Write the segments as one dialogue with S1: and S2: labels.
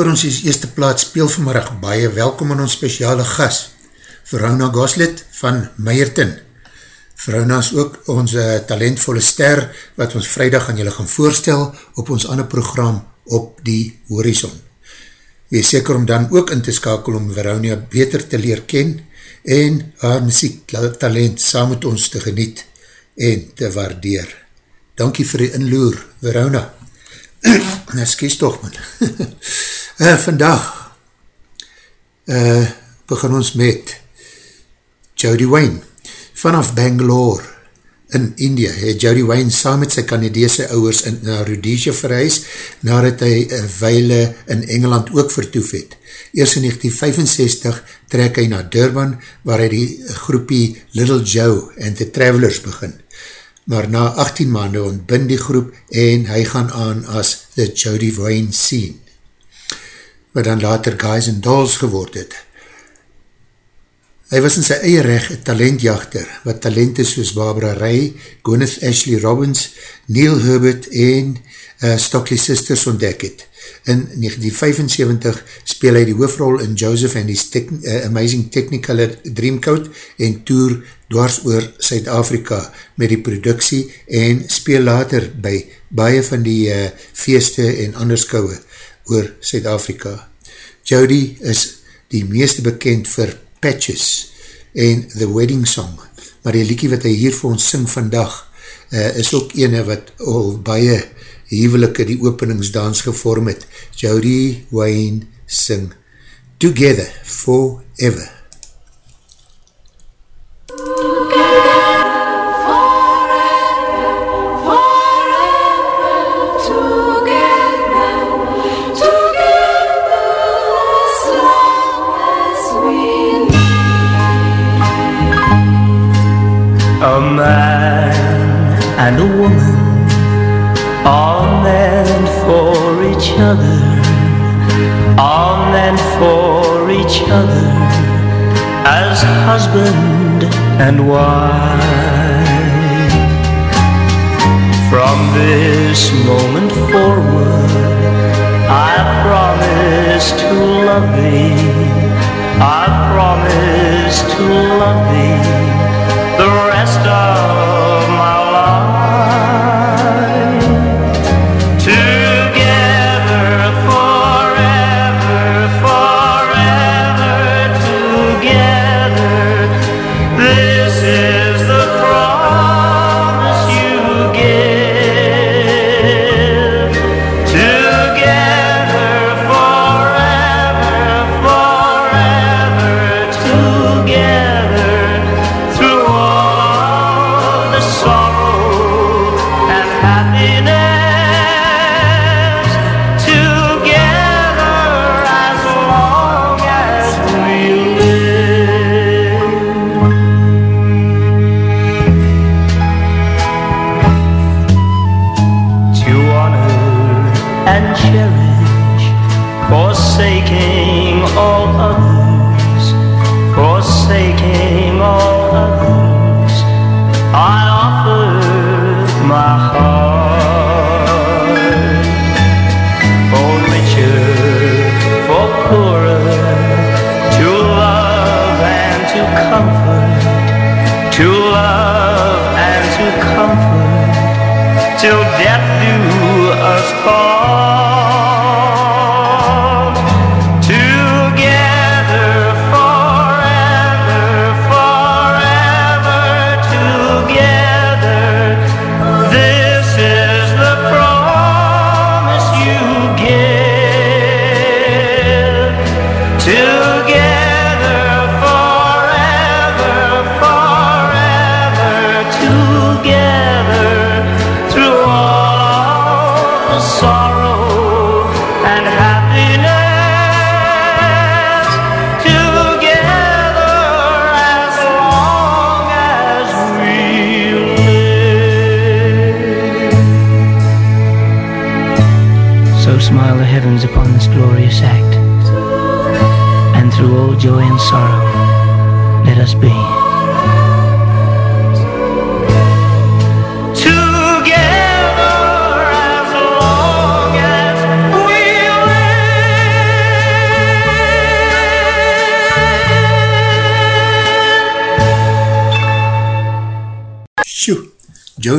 S1: Voor ons die eerste plaats speel vanmiddag baie welkom aan ons speciale gas, Verona Goslet van Meijerton. Verona is ook ons talentvolle ster wat ons vrijdag aan julle gaan voorstel op ons ander program op die horizon. Wees seker om dan ook in te skakel om Verona beter te leer ken en haar muziek talent saam met ons te geniet en te waardeer. Dankie vir die inloer, Verona. Excuse toch, man. uh, vandag uh, begin ons met Jody Wayne. Vanaf Bangalore in India het Jody Wayne saam met sy Canadese ouwers in na Rhodesia verhuis, nadat hy een weile in Engeland ook vertoef het. Eers in 1965 trek hy na Durban, waar hy die groepie Little Joe and the Travelers begin maar na 18 maanden ontbind die groep en hy gaan aan as The Jody Wayne Scene, wat dan later Guys and Dolls geword het. Hy was in sy eie recht een talentjachter, wat talente soos Barbara Ray, Gwyneth Ashley Robbins, Neil Herbert en uh, Stockley Sisters ontdek het. In 1975 speel hy die hoofrol in Joseph and his te uh, Amazing Technicolor Dreamcoat en tour dwars oor Suid-Afrika met die productie en speel later by baie van die uh, feeste en anderskouwe oor Suid-Afrika. Jody is die meeste bekend vir Patches en The Wedding Song, maar die liekie wat hy hier vir ons sing vandag uh, is ook ene wat al baie hevelike die openingsdans gevorm het. Jody Wayne sing Together Forever.
S2: Husband and wife. From this moment forward, I promise to love thee. I promise to love thee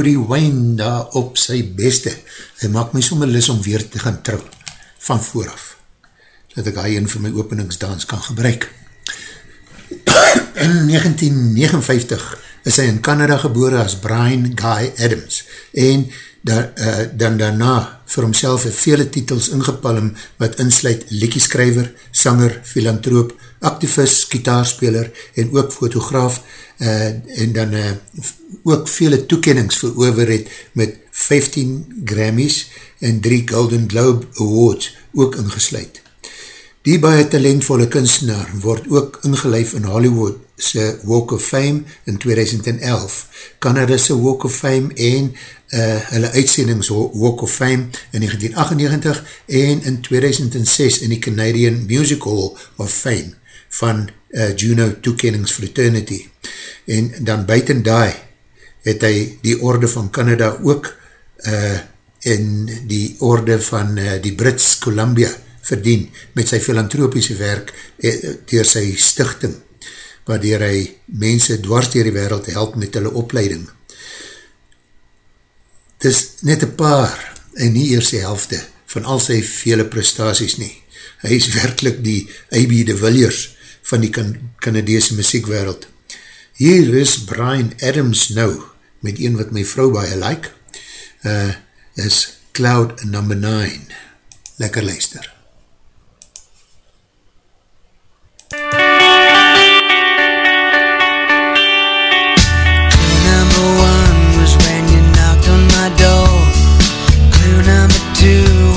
S1: Jody Wayne daar op sy beste. Hy maak my sommer lis om weer te gaan trou, van vooraf, dat ek hy een van my openingsdans kan gebruik. In 1959 is hy in Canada gebore as Brian Guy Adams en da, uh, dan daarna vir homself het vele titels ingepalm wat insluit liekieskrijver, sanger, filantroop, activist, gitaarspeler en ook fotograaf uh, en dan uh, ook vele toekennings verover het met 15 Grammys en 3 Golden Globe Awards ook ingesluit. Die baie talentvolle kunstenaar word ook ingelijf in Hollywood se Walk of Fame in 2011, Canada se Walk of Fame en uh, hulle uitsendings Walk of Fame in 1998 en in 2006 in die Canadian Music Hall of Fame van uh, Juno Toekennings Fraternity. En dan buiten daai het hy die orde van Canada ook uh, in die orde van uh, die Brits Columbia verdien met sy filantropiese werk uh, door sy stichting waardoor hy mense dwars dier die wereld help met hulle opleiding. Het is net een paar en nie eers die helfte van al sy vele prestaties nie. Hy is werkelijk die A.B. de Villiers van die kan Canadese muziekwereld. Hier is Brian Adams nou, met een wat my vrou baie like, uh, is Cloud Number 9. Lekker luister.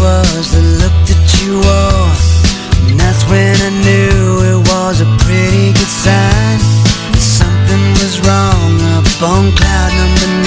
S3: Was the look that you wore. And that's when I knew a pretty good sign. that Something was wrong up on cloud number nine.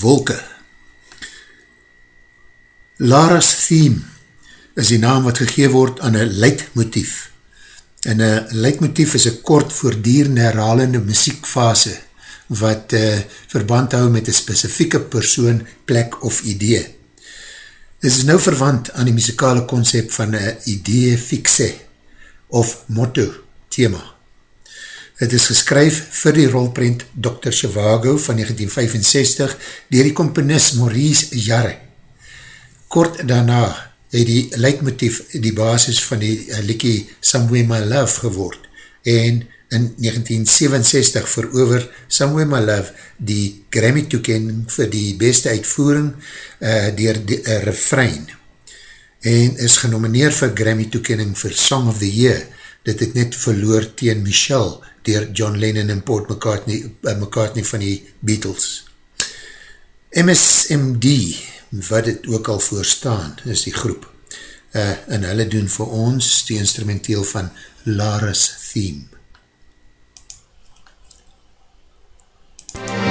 S1: Wolke. Lara's theme is die naam wat gegeen word aan een leidmotief. En een leidmotief is een kort voordierende herhalende muziekfase wat uh, verband hou met een specifieke persoon, plek of idee. Dit is nou verwant aan die muzikale concept van een idee fixe of motto thema. Het is geskryf vir die rolprint Dr. Chivago van 1965 dier die komponist Maurice Jarre. Kort daarna het die leidmotief die basis van die uh, liekie Somewhere My Love geword en in 1967 verover Somewhere My Love die Grammy toekening vir die beste uitvoering uh, dier die uh, refrein en is genomineer vir Grammy toekening vir Song of the Year dit het net verloor teen Michelle dier John Lennon en Paul McCartney, uh, McCartney van die Beatles. MSMD wat het ook al voorstaan is die groep. Uh, en hulle doen vir ons die instrumenteel van Lara's Theme. Een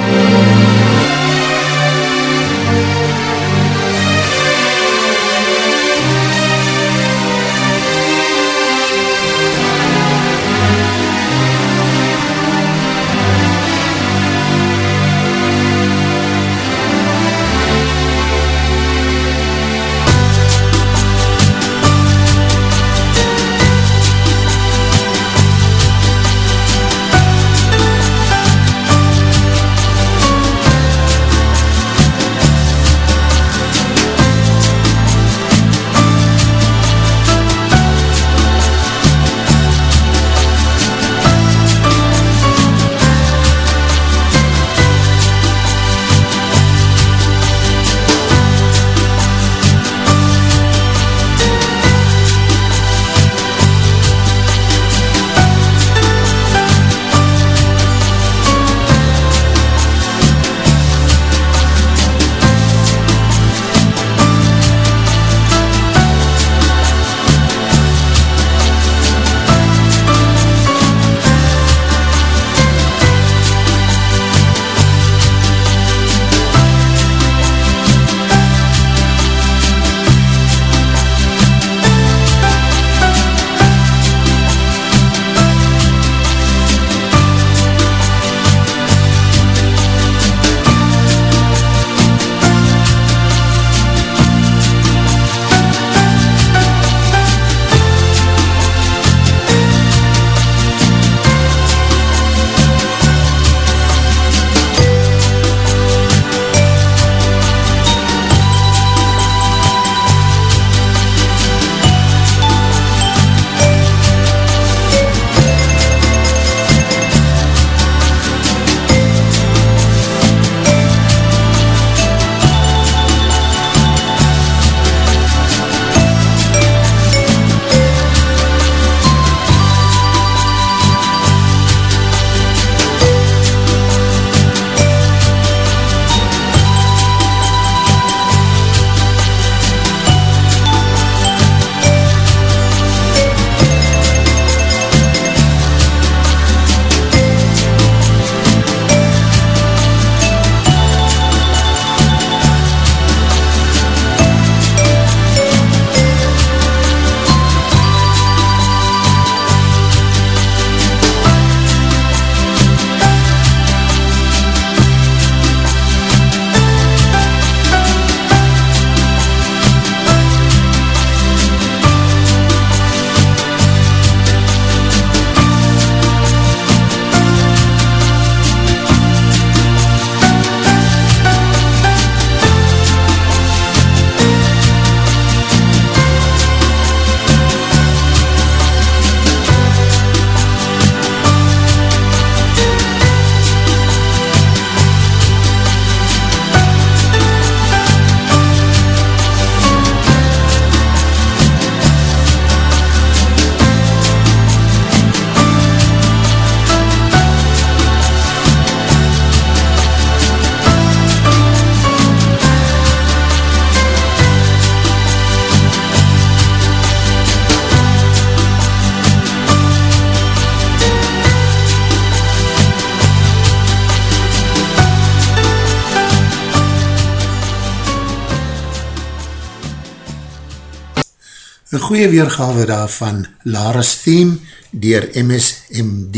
S1: goeie weergave daarvan Lara's Theme dier MSMD.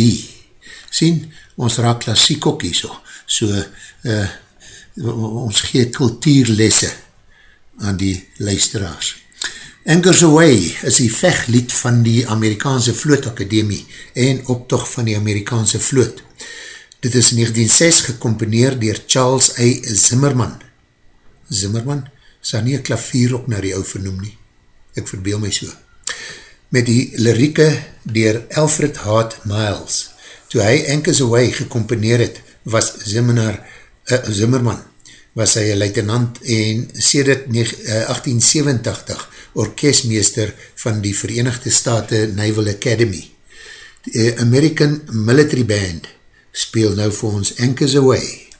S1: Sien, ons raak klassiek ook hier so. So, uh, ons gee kultuurlesse aan die luisteraars. Anchors Away is die vechtlied van die Amerikaanse Vlootakademie en optocht van die Amerikaanse vloot. Dit is 1906 gecomponeerd dier Charles A. Zimmerman. Zimmerman? Is daar nie een klavier ook na die ou vernoem nie? Ek verbeel my so. Met die lirieke dier Alfred Hart Miles. Toe hy Anchors Away gecomponeerd het, was Zimmerman, uh, Zimmerman was hy een luitenant en sedert 1887 orkestmeester van die Verenigde Staten Naval Academy. Die American Military Band speel nou vir ons Anchors Away.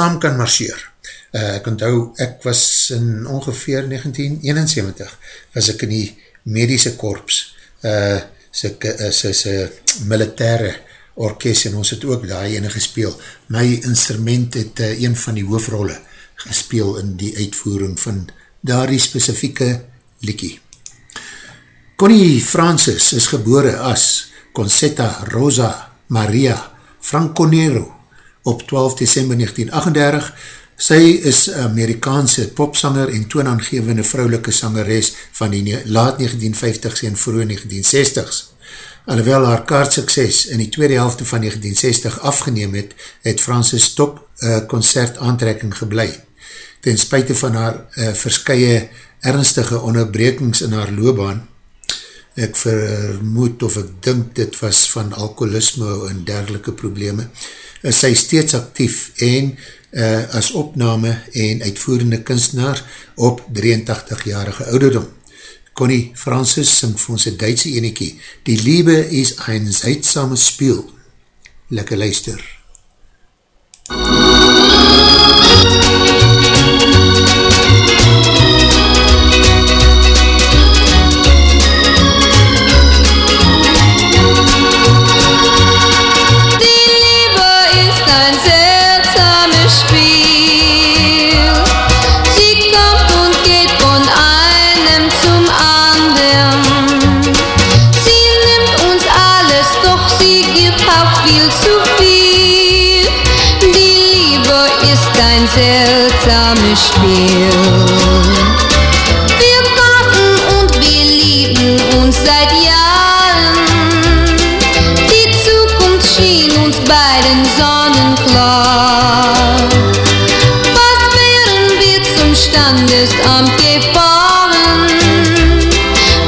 S1: Saam kan marcheer. Uh, ek onthou, ek was in ongeveer 1971, was ek in die medische korps, uh, sy militaire orkest, en ons het ook daar ene gespeel. My instrument het uh, een van die hoofrolle gespeel in die uitvoering van daar die specifieke liekie. Connie Francis is gebore as Concetta Rosa Maria Franconero op 12 december 1938. Sy is Amerikaanse popsanger en toonaangevende vrouwelike sangeres van die laat 1950s en vroeg 1960s. Alhoewel haar kaartsukses in die tweede helfte van 1960 afgeneem het, het Francis top uh, concert aantrekking geblei. Ten spuite van haar uh, verskye ernstige onderbrekings in haar loopbaan, ek vermoed of ek dink dit was van alkoholisme en dergelike probleme, is sy steeds actief en uh, as opname en uitvoerende kunstenaar op 83-jarige ouderdom. Connie Francis sing vir ons een Duitse enekie, Die Liebe is een zeidsame spiel. Lekker luister.
S4: ein seltsames Spiel. Wir kochen und wir lieben uns seit Jahren. Die Zukunft schien uns beiden sonnenklar. Was wären wir zum Standesamt gefahren,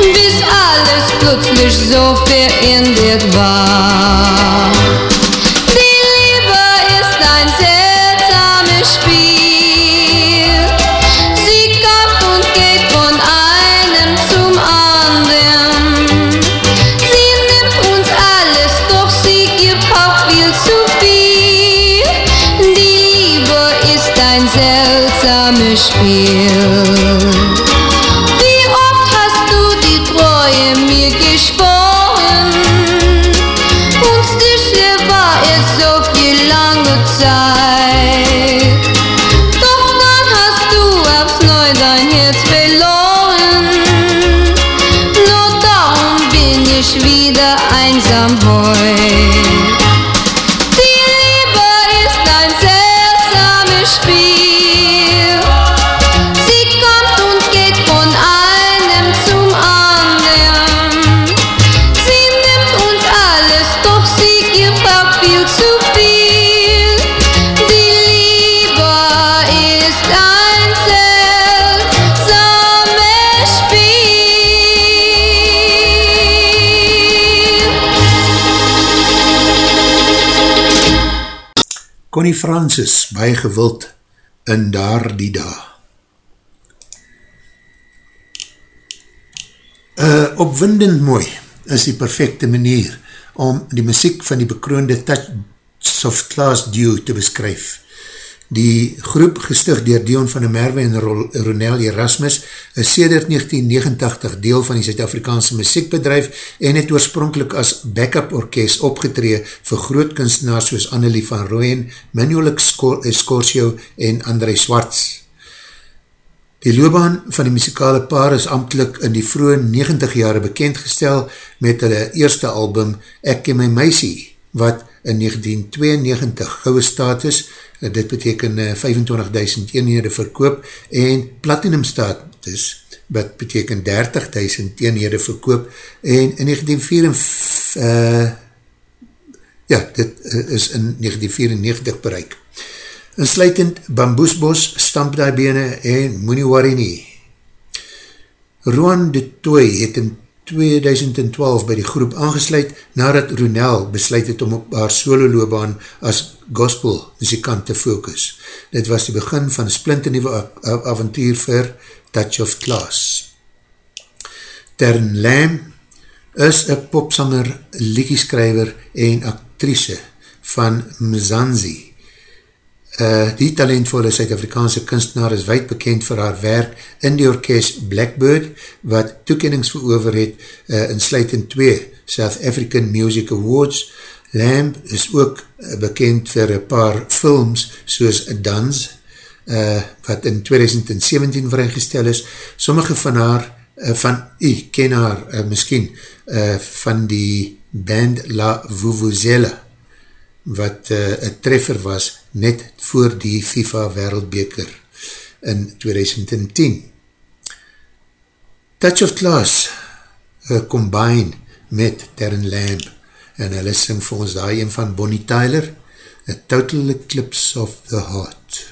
S4: bis alles plötzlich so verändert war. Trauerspiel.
S1: Connie Francis, baie gewild in daar die dag. Uh, opwindend mooi is die perfecte manier om die muziek van die bekroonde Touch of Class Duo te beskryf. Die groep gestig dier Dion van der Merwe en Ro- Ronel Erasmus is sedert 1989 deel van die Zuid-Afrikaanse muziekbedrijf en het oorspronkelijk as backup orkest opgetree vir groot kunstenaars soos Annelie van Rooyen, Manuel Scor- Scorsio en André Swarts. Die loopbaan van die muzikale paar is amtelijk in die vroege 90 jare bekendgestel met hulle eerste album Ek en my meisie, wat in 1992 gouwe status, eh, dit beteken eh, 25.000 eenhede verkoop, en platinum status, wat beteken 30.000 eenhede verkoop, en in 1994, uh, ja, dit eh, is in 1994 bereik. Insluitend Bamboesbos, Stamp die bene en Moenie Worry nie. Roan de Toy het in 2012 by die groep aangesluit nadat Ronel besluit het om op haar solo loopbaan as gospel muzikant te focus. Dit was die begin van splinternieuwe avontuur vir Touch of Class. Tern Lam is een popsanger, liedjeskrijver en actrice van Mzanzi. Uh, die talentvolle Suid-Afrikaanse kunstenaar is wijd bekend vir haar werk in die orkest Blackbird, wat toekennings verover het uh, sluit in twee South African Music Awards. Lamb is ook uh, bekend vir een paar films soos Dans, uh, wat in 2017 vrygestel is. Sommige van haar, uh, van u ken haar uh, miskien, uh, van die band La Vuvuzela, wat uh, een treffer was net voor die FIFA wereldbeker in 2010. Touch of Class uh, combine met Terren Lamb en hulle sing vir ons daar een van Bonnie Tyler A Total Eclipse of the Heart.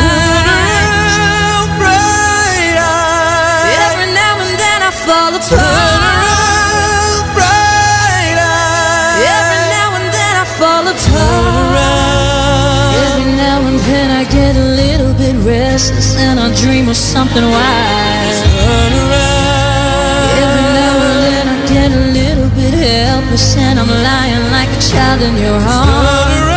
S5: Restless and I dream of something wild.
S6: Turn around.
S5: Every now and then I get a little bit helpless and I'm lying like a child in your arms.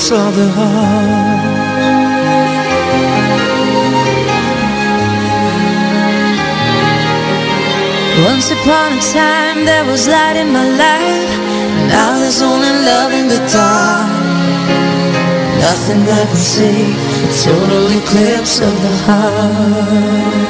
S7: Eclipse of the heart.
S6: Once upon a time there was light in my life. Now there's only love in the dark. Nothing I can see. A total eclipse of the heart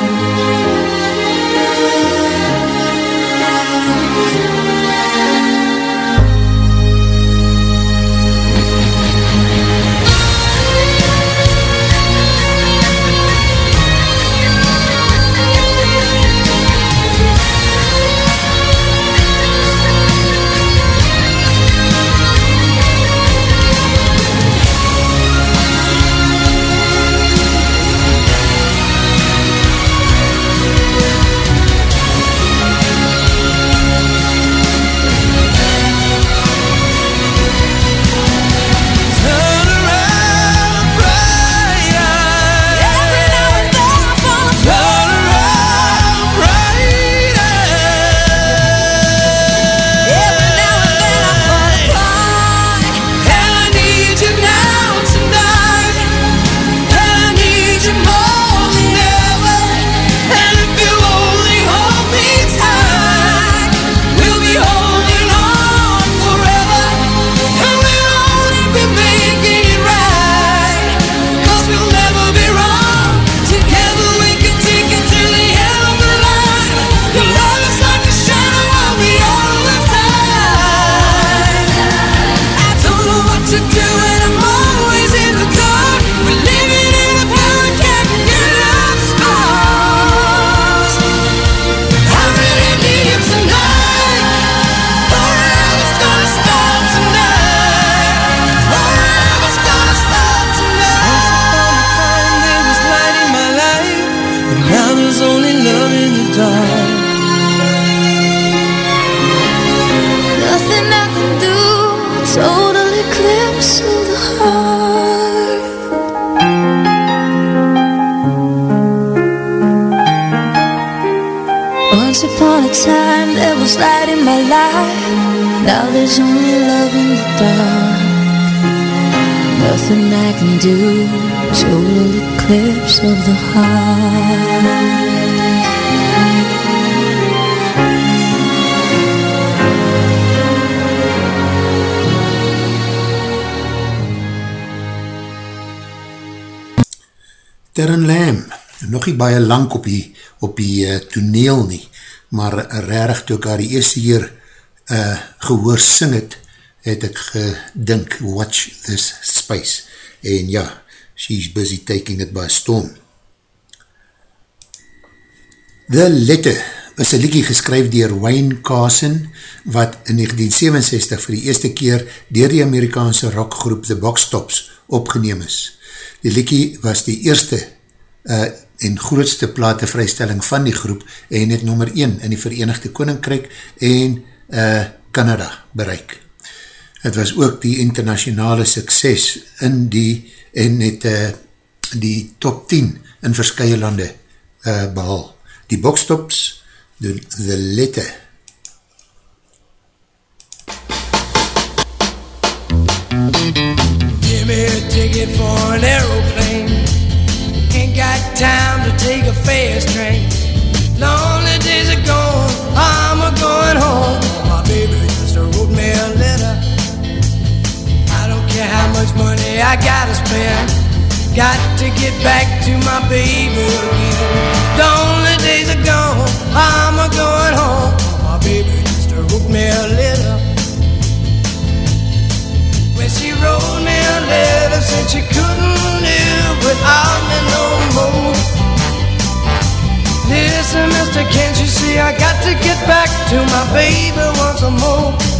S6: of the heart
S1: Terran Lam, nog nie baie lang op die, op die uh, toneel nie, maar rarig toe ek haar die eerste hier uh, gehoor sing het, het ek gedink, watch this space. En ja, she's busy taking it by storm. The Letter is een liekie geskryf dier Wayne Carson, wat in 1967 vir die eerste keer dier die Amerikaanse rockgroep The Box Tops opgeneem is. Die liekie was die eerste uh, en grootste platevrystelling van die groep en het nummer 1 in die Verenigde Koninkryk en uh, Canada bereik. Het was ook die internationale sukses in die en het uh, die top 10 in verskye lande uh, behal. Die boxtops doen The Letter
S7: Give me a ticket for an aeroplane. Ain't got time to take a fast train. Lonely days are gone, I'm a going home. My baby just wrote me a letter. How much money I gotta spend. Got to get back to my baby again. Lonely days are gone, I'm a going home. My baby just wrote me a letter. When she wrote me a letter, said she couldn't live without me no more. Listen, mister, can't you see I got to get back to my baby once more?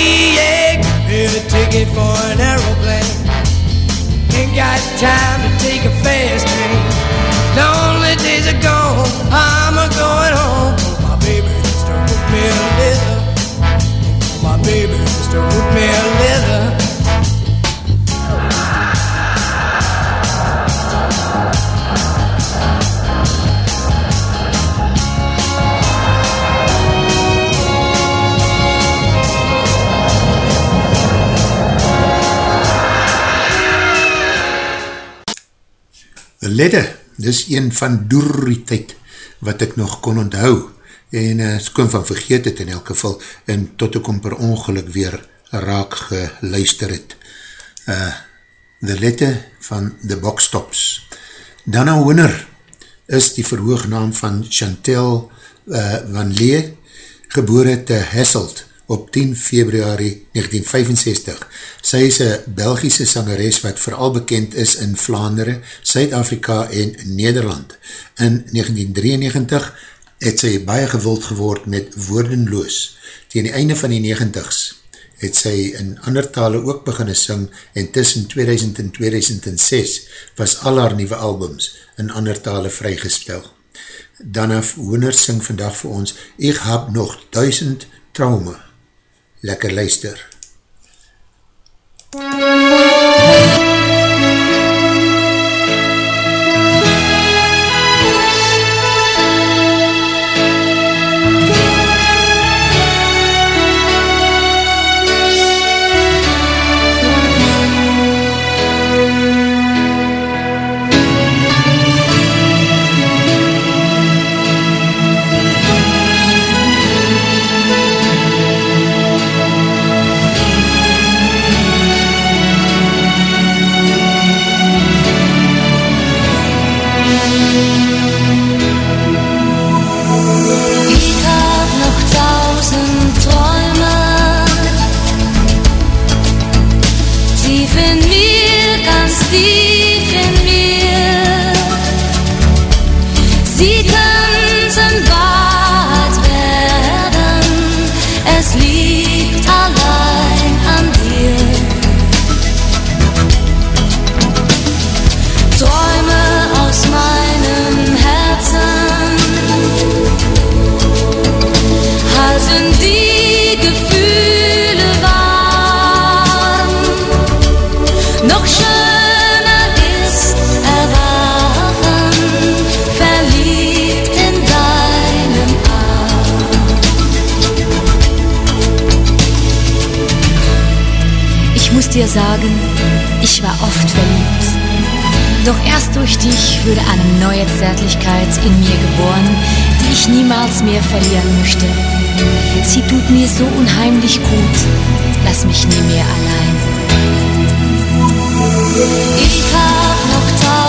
S7: yeah, Need a ticket for an aeroplane. Ain't got time to take a fast train. Lonely days are gone. I'm a going home. My baby just wrote me a letter. My baby just wrote me a letter.
S1: Lette, dis een van doerie tyd wat ek nog kon onthou en uh, skoon van vergeet het in elk geval en tot ek om per ongeluk weer raak geluister het. Uh, the Lette van The Box Tops. Dana Winner is die verhoognaam van Chantel uh, Van Lee, gebore te Hasselt op 10 februari 1965. Sy is een Belgische sangeres wat vooral bekend is in Vlaanderen, Suid-Afrika en Nederland. In 1993 het sy baie gewild geword met woordenloos. Tegen die einde van die 90s het sy in ander tale ook beginne sing en tussen 2000 en 2006 was al haar nieuwe albums in ander tale vrygespel. Danaf Hooner sing vandag vir ons Ek hab nog duisend traume lekker luister.
S5: dir sagen, ich war oft verliebt. Doch erst durch dich würde eine neue Zärtlichkeit in mir geboren, die ich niemals mehr verlieren möchte. Sie tut mir so unheimlich gut, lass mich nie mehr allein. Ich hab noch tausend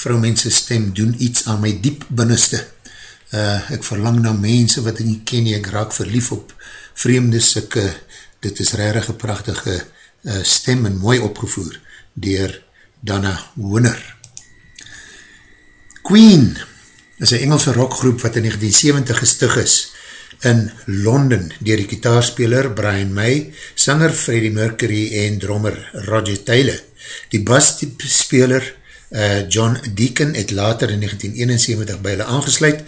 S1: vrouwmense stem doen iets aan my diep binneste. Uh, ek verlang na mense wat ek nie ken nie, ek raak verlief op vreemdes, ek, dit is rarig een prachtige uh, stem en mooi opgevoer dier Dana Wooner. Queen is een Engelse rockgroep wat in 1970 gestig is in Londen dier die kitaarspeler Brian May, sanger Freddie Mercury en drummer Roger Taylor. Die basspeler uh, John Deacon het later in 1971 by hulle aangesluit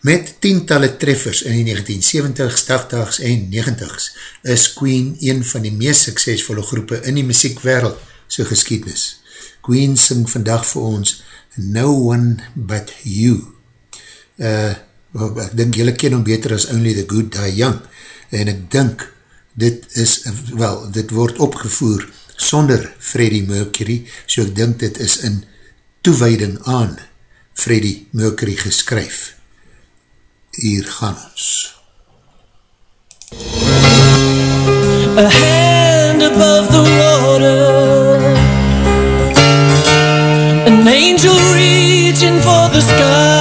S1: met tientallen treffers in die 1970s, 80s en 90s is Queen een van die meest suksesvolle groepe in die muziekwereld sy geskiednis. Queen sing vandag vir ons No One But You. Uh, ek dink jylle ken hom beter as Only the Good Die Young en ek dink dit is, wel, dit word opgevoer sonder Freddie Mercury, so ek dink dit is in toewijding aan Freddie Mercury geskryf. Hier gaan ons.
S3: A hand above the water An angel reaching for the sky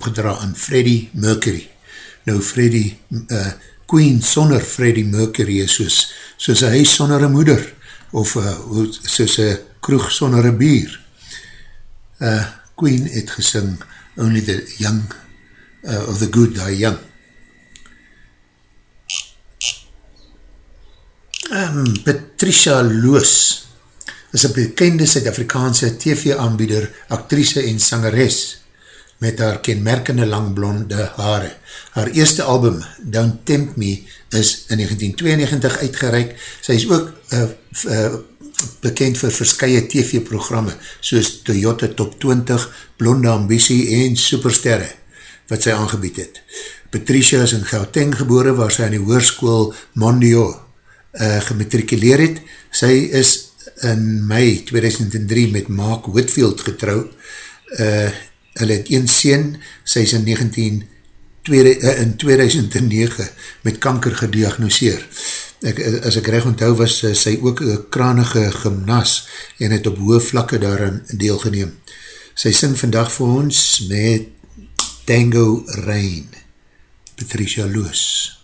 S1: opgedra aan Freddie Mercury. Nou Freddie, uh, Queen sonder Freddie Mercury is soos, soos een huis sonder een moeder, of uh, soos een kroeg sonder een bier. Uh, Queen het gesing Only the Young, uh, of the Good Die Young. Um, Patricia Loos is een bekende Suid-Afrikaanse TV-aanbieder, actrice en sangeres met haar kenmerkende lang blonde haare. Haar eerste album, Don't Tempt Me, is in 1992 uitgereik. Sy is ook uh, uh, bekend vir verskye TV-programme, soos Toyota Top 20, Blonde Ambitie en Supersterre, wat sy aangebied het. Patricia is in Gauteng gebore, waar sy in die hoerskoel Mondio uh, gematrikuleer het. Sy is in mei 2003 met Mark Whitfield getrouw. Uh, hulle het een sien, sy is in, 19, tweede, uh, in 2009 met kanker gediagnoseer. Ek, as ek recht onthou was, uh, sy ook een kranige gymnas en het op hoge vlakke daarin deelgeneem. Sy sing vandag vir ons met Tango Rain. Patricia Loos.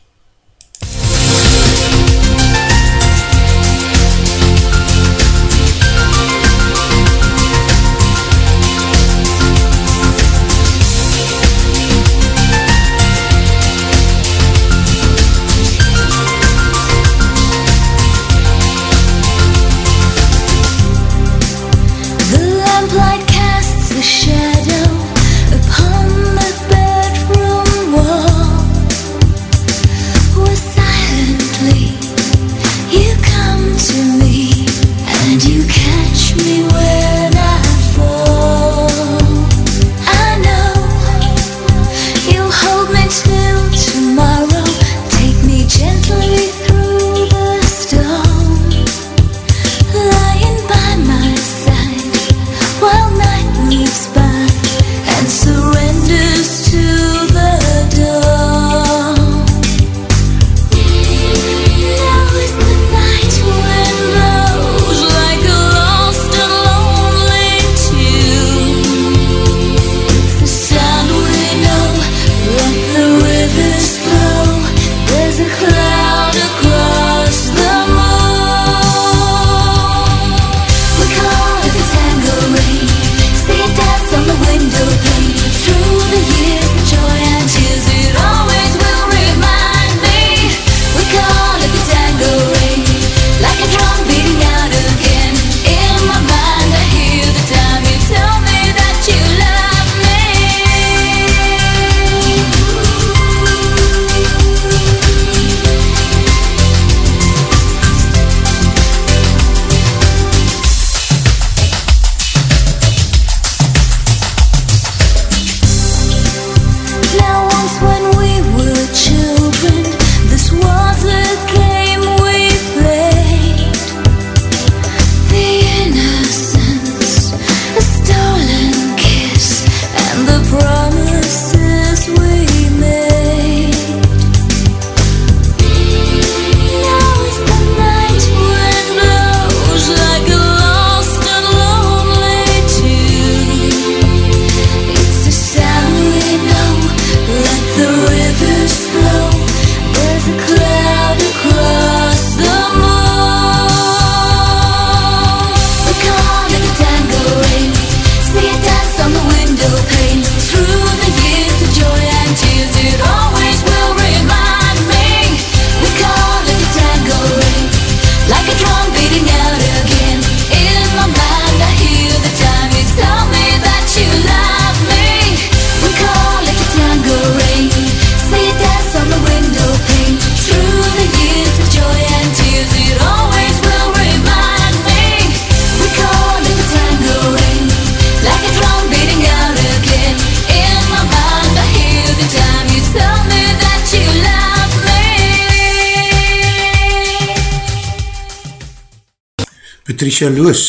S1: Patricia Loos,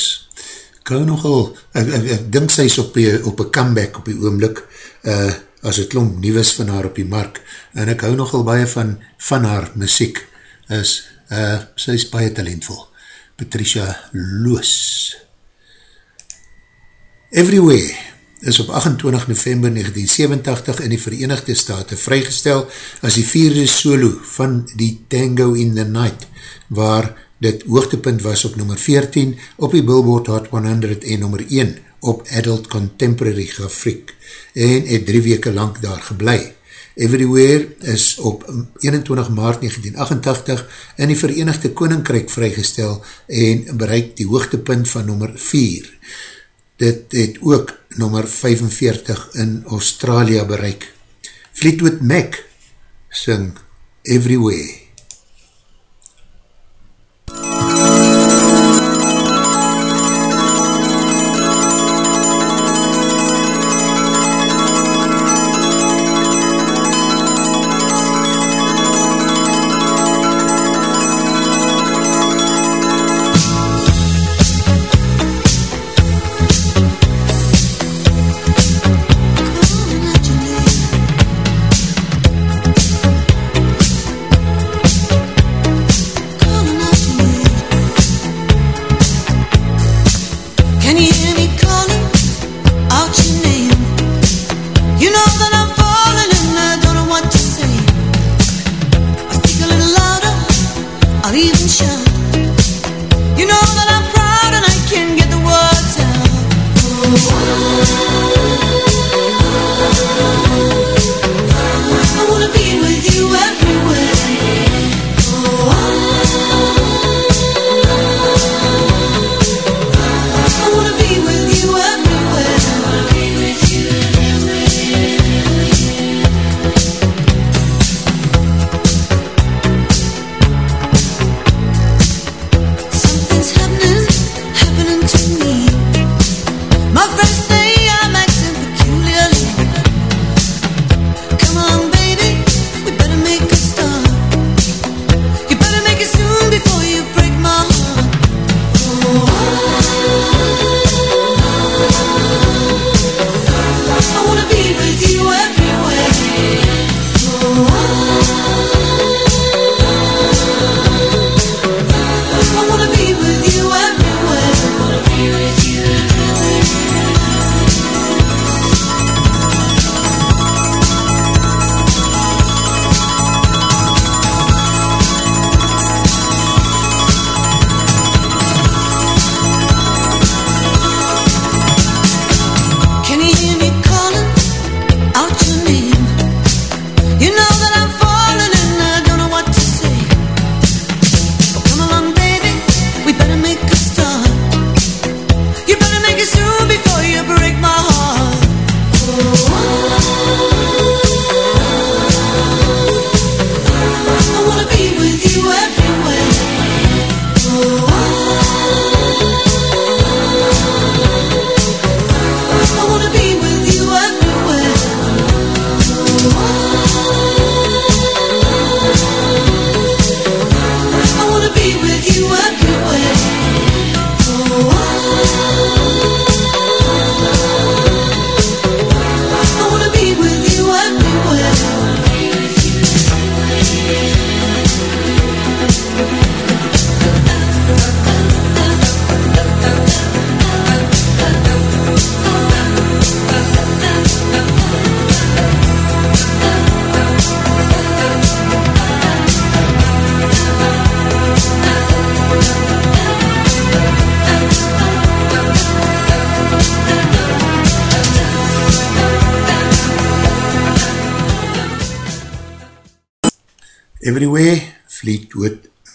S1: ek hou nogal, ek, ek, ek dink sy is op die, op een comeback op die oomlik, uh, as het klomp nieuws van haar op die mark, en ek hou nogal baie van, van haar muziek, is, uh, sy is baie talentvol. Patricia Loos. Everywhere is op 28 november 1987 in die Verenigde Staten vrygestel as die vierde solo van die Tango in the Night, waar dit hoogtepunt was op nummer 14 op die Billboard Hot 100 en nummer 1 op Adult Contemporary Gafriek en het drie weke lang daar geblei. Everywhere is op 21 maart 1988 in die Verenigde Koninkryk vrygestel en bereik die hoogtepunt van nummer 4. Dit het ook nummer 45 in Australië bereik. Fleetwood Mac sing Everywhere.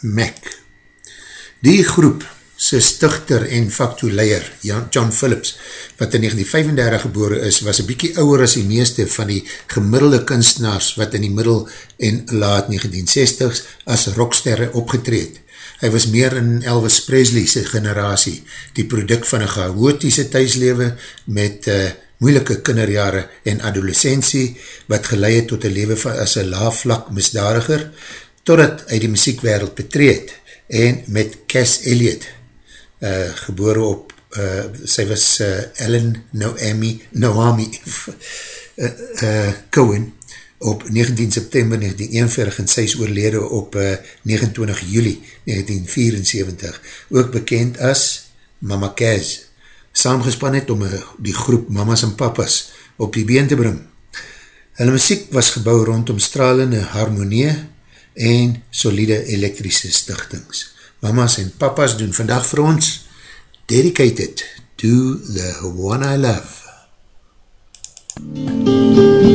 S1: Mac. Die groep sy stichter en factoleier, Jan- John Phillips, wat in 1935 gebore is, was een bykie ouwer as die meeste van die gemiddelde kunstenaars wat in die middel en laat 1960s as rocksterre opgetreed. Hy was meer in Elvis Presley's generatie, die product van een chaotische thuislewe met uh, moeilike kinderjare en adolescentie, wat geleid tot een leven van, as een laafvlak misdadiger, totdat hy die muziekwereld betreed, en met Cass Elliot, uh, gebore op, uh, sy was uh, Ellen Noami, Noami uh, uh, Cohen, op 19 September 1941 en sy is oorlede op uh, 29 juli 1974, ook bekend as Mama Kaz. saamgespan het om eh, die groep mamas en papas op die been te bring. Hulle muziek was gebouw rondom stralende harmonie en solide elektrische stichtings. Mamas en papas doen vandag vir ons dedicated to the one I love.
S8: While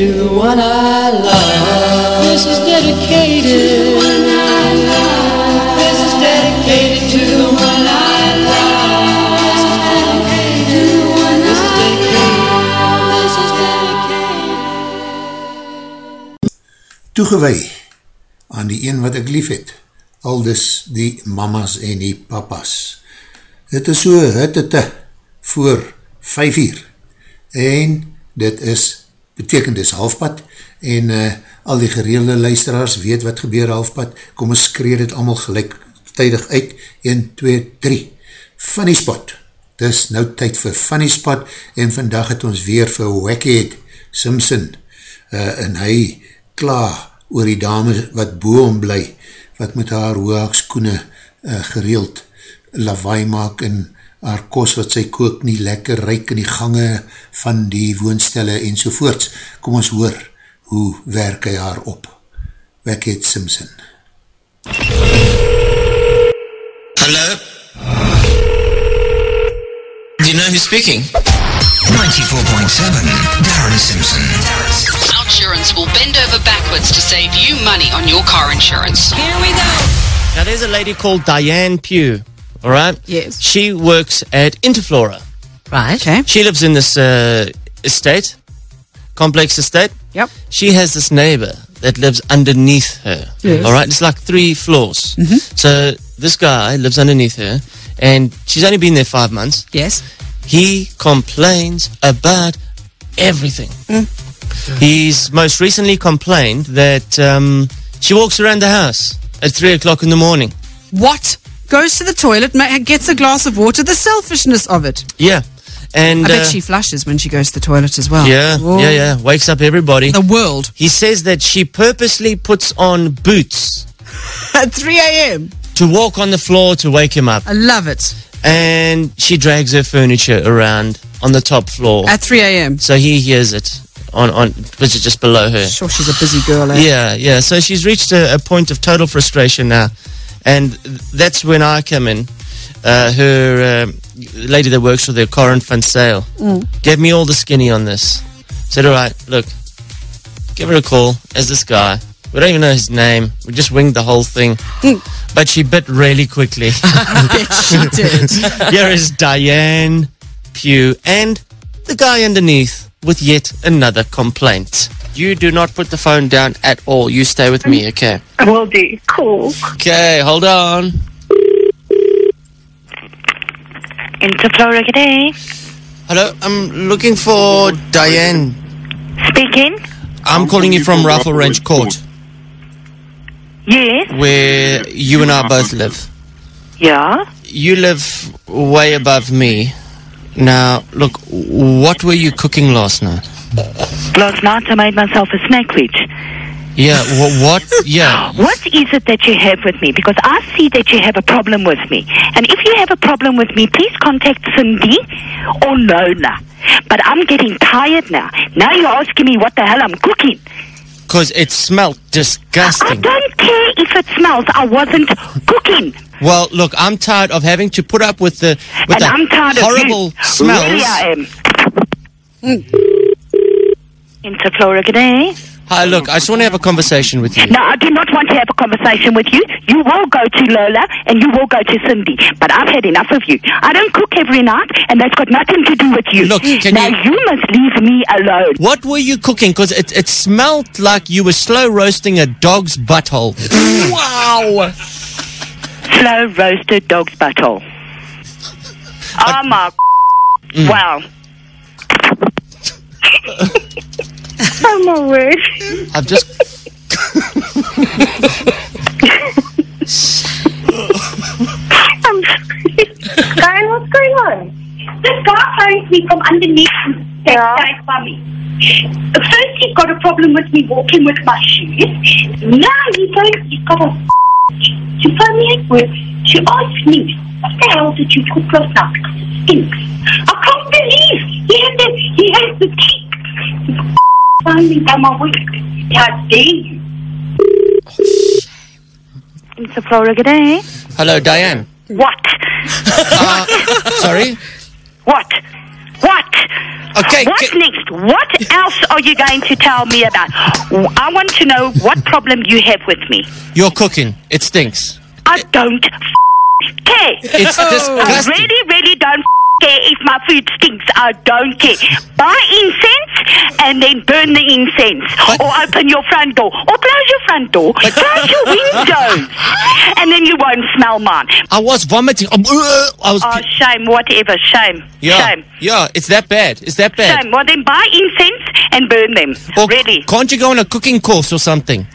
S8: to the
S3: one I love. This is dedicated. This is dedicated to the one I love. This is dedicated to the one I love. This is dedicated.
S1: Toegewee aan die een wat ek lief het, al dis die mamas en die papas. Het is so hittete voor 5 uur en dit is, betekent dis halfpad en uh, al die gereelde luisteraars weet wat gebeur halfpad, kom ons skree dit allemaal gelijktijdig uit, 1, 2, 3, funny spot, dis nou tyd vir funny spot en vandag het ons weer vir Wackhead Simpson uh, en hy kla oor die dame wat boom bly, wat met haar hoogskoene uh, gereeld lawaai maak en haar kos wat sy kook nie lekker ryk in die gange van die woonstelle en sovoorts. Kom ons hoor, hoe werk hy haar op? Wackhead Simpson.
S9: Hello? Do you know who's speaking? 94.7 Darren Simpson.
S10: Outsurance will bend over backwards to save you money on your car insurance.
S5: Here we go.
S11: Now, there's a lady called Diane Pugh, all right?
S5: Yes.
S11: She works at Interflora.
S5: Right. Okay.
S11: She lives in this uh, estate, complex estate.
S5: Yep.
S11: She has this neighbor that lives underneath her.
S5: Yes.
S11: All right? It's like three floors. So this guy lives underneath her, and she's only been there five months.
S5: Yes.
S11: He complains about everything.
S5: Mm.
S11: He's most recently complained that um, she walks around the house at three o'clock in the morning.
S12: What? Goes to the toilet, gets a glass of water, the selfishness of it.
S11: Yeah. And
S12: I bet
S11: uh,
S12: she flushes when she goes to the toilet as well.
S11: Yeah,
S12: Whoa.
S11: yeah, yeah. Wakes up everybody.
S12: The world.
S11: He says that she purposely puts on boots
S12: At 3 a.m.
S11: to walk on the floor to wake him up.
S12: I love it.
S11: And she drags her furniture around on the top floor.
S12: At 3 a.m.
S11: so he hears it on, on which is just below her.
S12: Sure, she's a busy girl, eh?
S11: Yeah, yeah. So she's reached a, a point of total frustration now. And that's when I come in. Uh, her um, lady that works for the Corin Fund sale
S12: Mm.
S11: gave me all the skinny on this. Said, all right, look, give her a call as this guy. We don't even know his name. We just winged the whole thing. but she bit really quickly.
S12: She did.
S11: Here is Diane Pugh and the guy underneath with yet another complaint. You do not put the phone down at all. You stay with me, okay?
S13: I Will do. Cool.
S11: Okay, hold on.
S13: Into Florida today.
S11: Hello, I'm looking for Diane.
S13: Speaking.
S11: I'm calling you from Rifle Range Court,
S13: Yes.
S11: where you and I both live.
S13: Yeah.
S11: You live way above me. Now, look, what were you cooking last night?
S13: Last night I made myself a snake wedge.
S11: Yeah, wha- what? Yeah.
S13: What is it that you have with me? Because I see that you have a problem with me. And if you have a problem with me, please contact Cindy or Lola. But I'm getting tired now. Now you're asking me what the hell I'm cooking.
S11: Because it smelled disgusting.
S13: I don't care if it smells. I wasn't cooking.
S11: Well, look, I'm tired of having to put up with the with
S13: and
S11: the
S13: I'm tired
S11: horrible
S13: of you.
S11: smells.
S13: Really I am. Into Florida today.
S11: Hi, look, I just want to have a conversation with you.
S13: No, I do not want to have a conversation with you. You will go to Lola and you will go to Cindy. But I've had enough of you. I don't cook every night, and that's got nothing to do with you.
S11: Look, can
S13: now
S11: you-
S13: you must leave me alone.
S11: What were you cooking? Because it, it smelled like you were slow roasting a dog's butthole. wow.
S13: Slow roasted dog's butthole. Oh my
S11: Mm.
S13: wow. oh my word.
S11: I've just.
S13: I'm Karen, what's going on? This guy finds me from underneath and yeah. died by. First he's got a problem with me walking with my shoes. Now he's going, he's got a she phoned me at work. She asked me, what the hell did you cook last night? Because it stinks. I can't believe he had the, he has the teeth. Finally done my work. How dare you? It's Florida today.
S11: Hello, Diane.
S13: What?
S11: Uh, sorry?
S13: What? What?
S11: Okay.
S13: What's next? What else are you going to tell me about? I want to know what problem you have with me.
S11: You're cooking. It stinks.
S13: I don't f- care.
S11: It's
S13: I really, really don't f- care if my food stinks. I don't care. Buy incense and then burn the incense. or open your front door. Or close your front door. close your windows. and then you won't smell mine.
S11: I was vomiting. Um, uh, I was.
S13: Oh, shame. Whatever. Shame.
S11: yeah.
S13: Shame.
S11: Yeah, it's that bad. It's that bad.
S13: Shame. Well, then buy incense and burn them.
S11: Or
S13: Ready.
S11: Can't you go on a cooking course or something?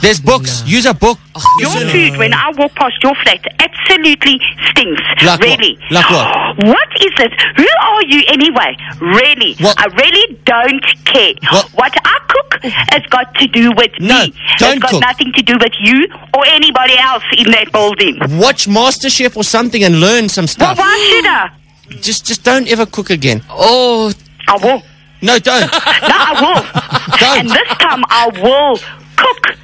S11: There's books. Use a book.
S13: Oh, your food, when I walk past your flat, absolutely stinks.
S11: Like what?
S13: really.
S11: Like what?
S13: What is this? Who are you anyway? Really?
S11: What?
S13: I really don't care.
S11: What?
S13: I cook has got to do with
S11: No,
S13: me.
S11: don't
S13: It's got
S11: cook.
S13: nothing to do with you or anybody else in that building.
S11: Watch MasterChef or something and learn some
S13: Well,
S11: stuff.
S13: why should I?
S11: Just, just don't ever cook again.
S12: Oh,
S13: I will.
S11: No, don't.
S13: No, I will.
S11: Don't.
S13: And this time I will cook.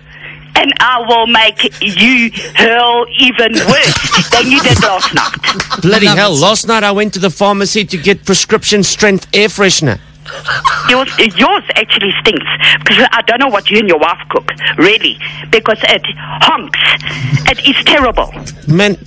S13: And I will make you hurl even worse than you did last night.
S11: Bloody hell! Last night I went to the pharmacy to get prescription strength air freshener.
S13: Yours, yours actually stinks because I don't know what you and your wife cook, really, because it honks. It is terrible.
S11: Man,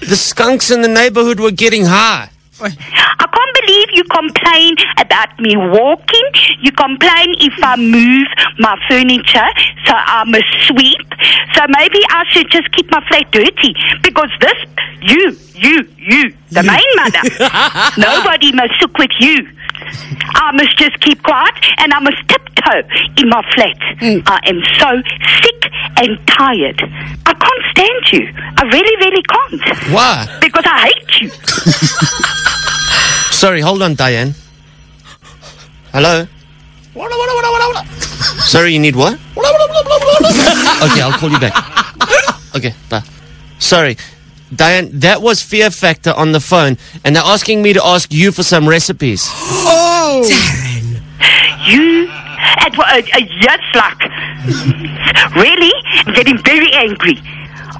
S11: the skunks in the neighborhood were getting high.
S13: I can't believe you complain about me walking. You complain if I move my furniture, so I must sweep. So maybe I should just keep my flat dirty because this, you, you, you, the main mother, nobody must sook with you. I must just keep quiet and I must tiptoe in my flat. Mm. I am so sick and tired. I can't stand you. I really, really can't.
S11: Why?
S13: Because I hate you.
S11: Sorry, hold on, Diane. Hello? Sorry, you need what? okay, I'll call you back. Okay, bye. Sorry. Diane, that was Fear Factor on the phone, and they're asking me to ask you for some recipes.
S12: Oh!
S13: You at uh, uh, yes, like really? I'm getting very angry.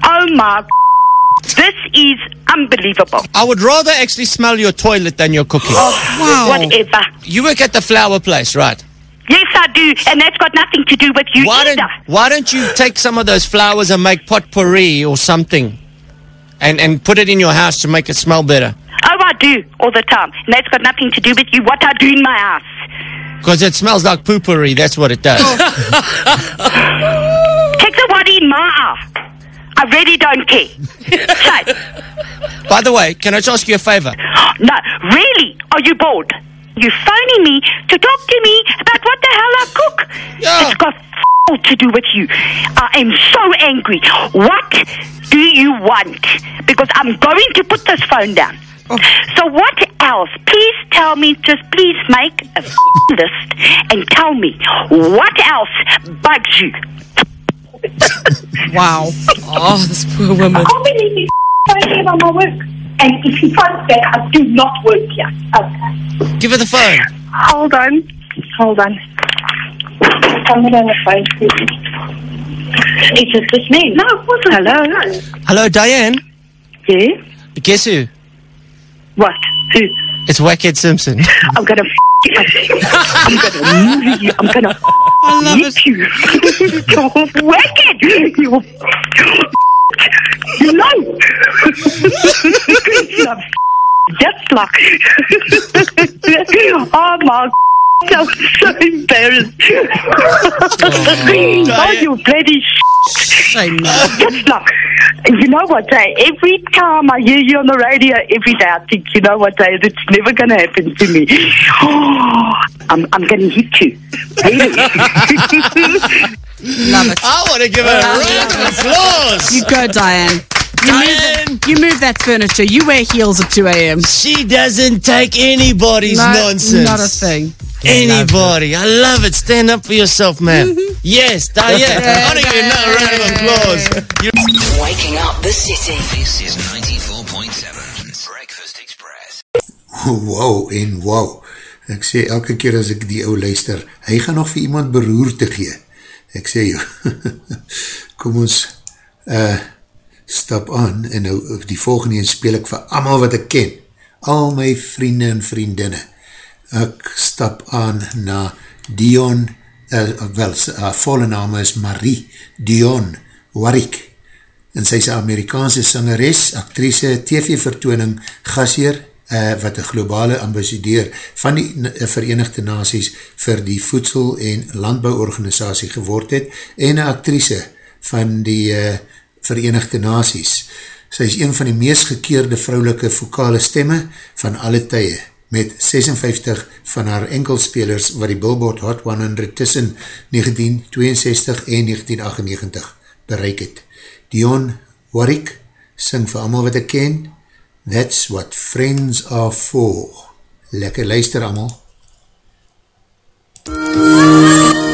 S13: Oh my! This is unbelievable.
S11: I would rather actually smell your toilet than your cooking.
S13: Oh, Whatever.
S11: You work at the flower place, right?
S13: Yes, I do, and that's got nothing to do with you
S11: Why
S13: either.
S11: don't, why don't you take some of those flowers and make potpourri or something? And, and put it in your house to make it smell better.
S13: Oh, I do all the time, and that's got nothing to do with you. What I do in my house.
S11: Because it smells like poopery, that's what it does.
S13: Take the water in my house. I really don't care. so,
S11: By the way, can I just ask you a favor?
S13: no, really, are you bored? You phoning me to talk to me about what the hell I cook? It's got f- all to do with you. I am so angry. What do you want? Because I'm going to put this phone down. Oh. So what else? Please tell me, just please make a f- list and tell me what else bugs you.
S12: Wow.
S6: Oh, this poor woman.
S13: I can't believe he's phoning about my work. And if he phones back, I do not work here. Okay.
S11: Give her the phone.
S13: Hold on. Hold on. Tell me on the phone, please. Is it this me? No, it wasn't. Hello?
S11: Hello, Diane?
S13: Yeah?
S11: Guess who?
S13: What? Who?
S11: It's Wackhead Simpson.
S13: I'm gonna f- you. I'm gonna move you. I'm gonna
S12: I love
S13: hit you. You're wicked. You you know. You're just like. oh my. I'm so embarrassed. oh, you bloody
S12: Shame.
S13: Just like, you know what day? Every time I hear you on the radio, every day I think, you know what day? It's never going to happen to me. I'm, I'm going to hit you.
S12: Love it.
S11: I want to give her a round of applause.
S12: You go, Diane. You move, that, you move that furniture. You wear heels at 2 a.m.
S11: She doesn't take anybody's
S12: No,
S11: nonsense.
S12: Not a thing.
S11: Anybody. I love it. Stand up for yourself, man. Yes, Diane. I want to give you another round of applause. You-
S14: Waking up the city.
S9: This is 94.7 Breakfast Express.
S1: Wow en wow. Ek sê elke keer as ek die ou luister, hy gaan nog vir iemand beroer te gee. Ek sê jou, kom ons uh, stap aan en nou die volgende een speel ek vir amal wat ek ken. Al my vriende en vriendinne. Ek stap aan na Dion, uh, wel, haar volle naam is Marie Dion Warwick en sy is een Amerikaanse sangeres, actrice, TV-vertooning, gasheer, uh, wat een globale ambassadeur van die N- Verenigde Naties vir die Voedsel- en Landbouorganisatie geword het, en een actrice van die uh, Verenigde Naties. Sy is een van die meest gekeerde vrouwelike vokale stemme van alle tye, met 56 van haar enkelspelers wat die Billboard Hot 100 tussen 1962 en 1998 bereik het. Dion Warwick sing vir allemaal wat ek ken, That's what friends are for. Lekker luister allemaal.
S15: And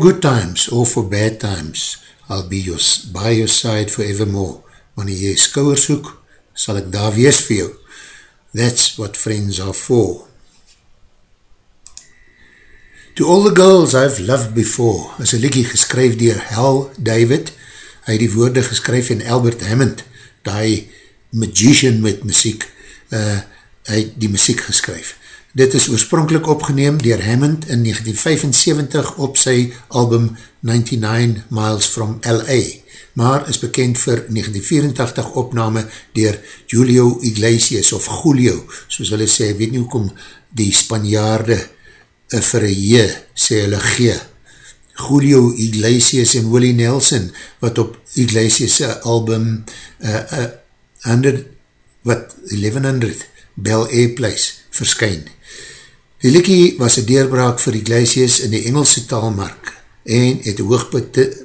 S15: For good times
S1: or for bad times, I'll be your, by your side forevermore. Wanneer jy skouwers soek, sal ek daar wees vir jou. That's what friends are for. To all the girls I've loved before, is een liekie geskryf dier Hal David. Hy het die woorde geskryf in Albert Hammond, die magician met muziek, uh, hy het die muziek geskryf. Dit is oorspronkelijk opgeneem dier Hammond in 1975 op sy album 99 Miles from L.A., maar is bekend vir 1984 opname dier Julio Iglesias of Julio, soos hulle sê, weet nie hoekom die Spanjaarde vir een J sê hulle G. Julio Iglesias en Willie Nelson, wat op Iglesias album uh, uh, 100, wat 1100 Bel Air Place verskyn. Die likkie was een deurbraak vir Iglesias in die Engelse taalmark en het een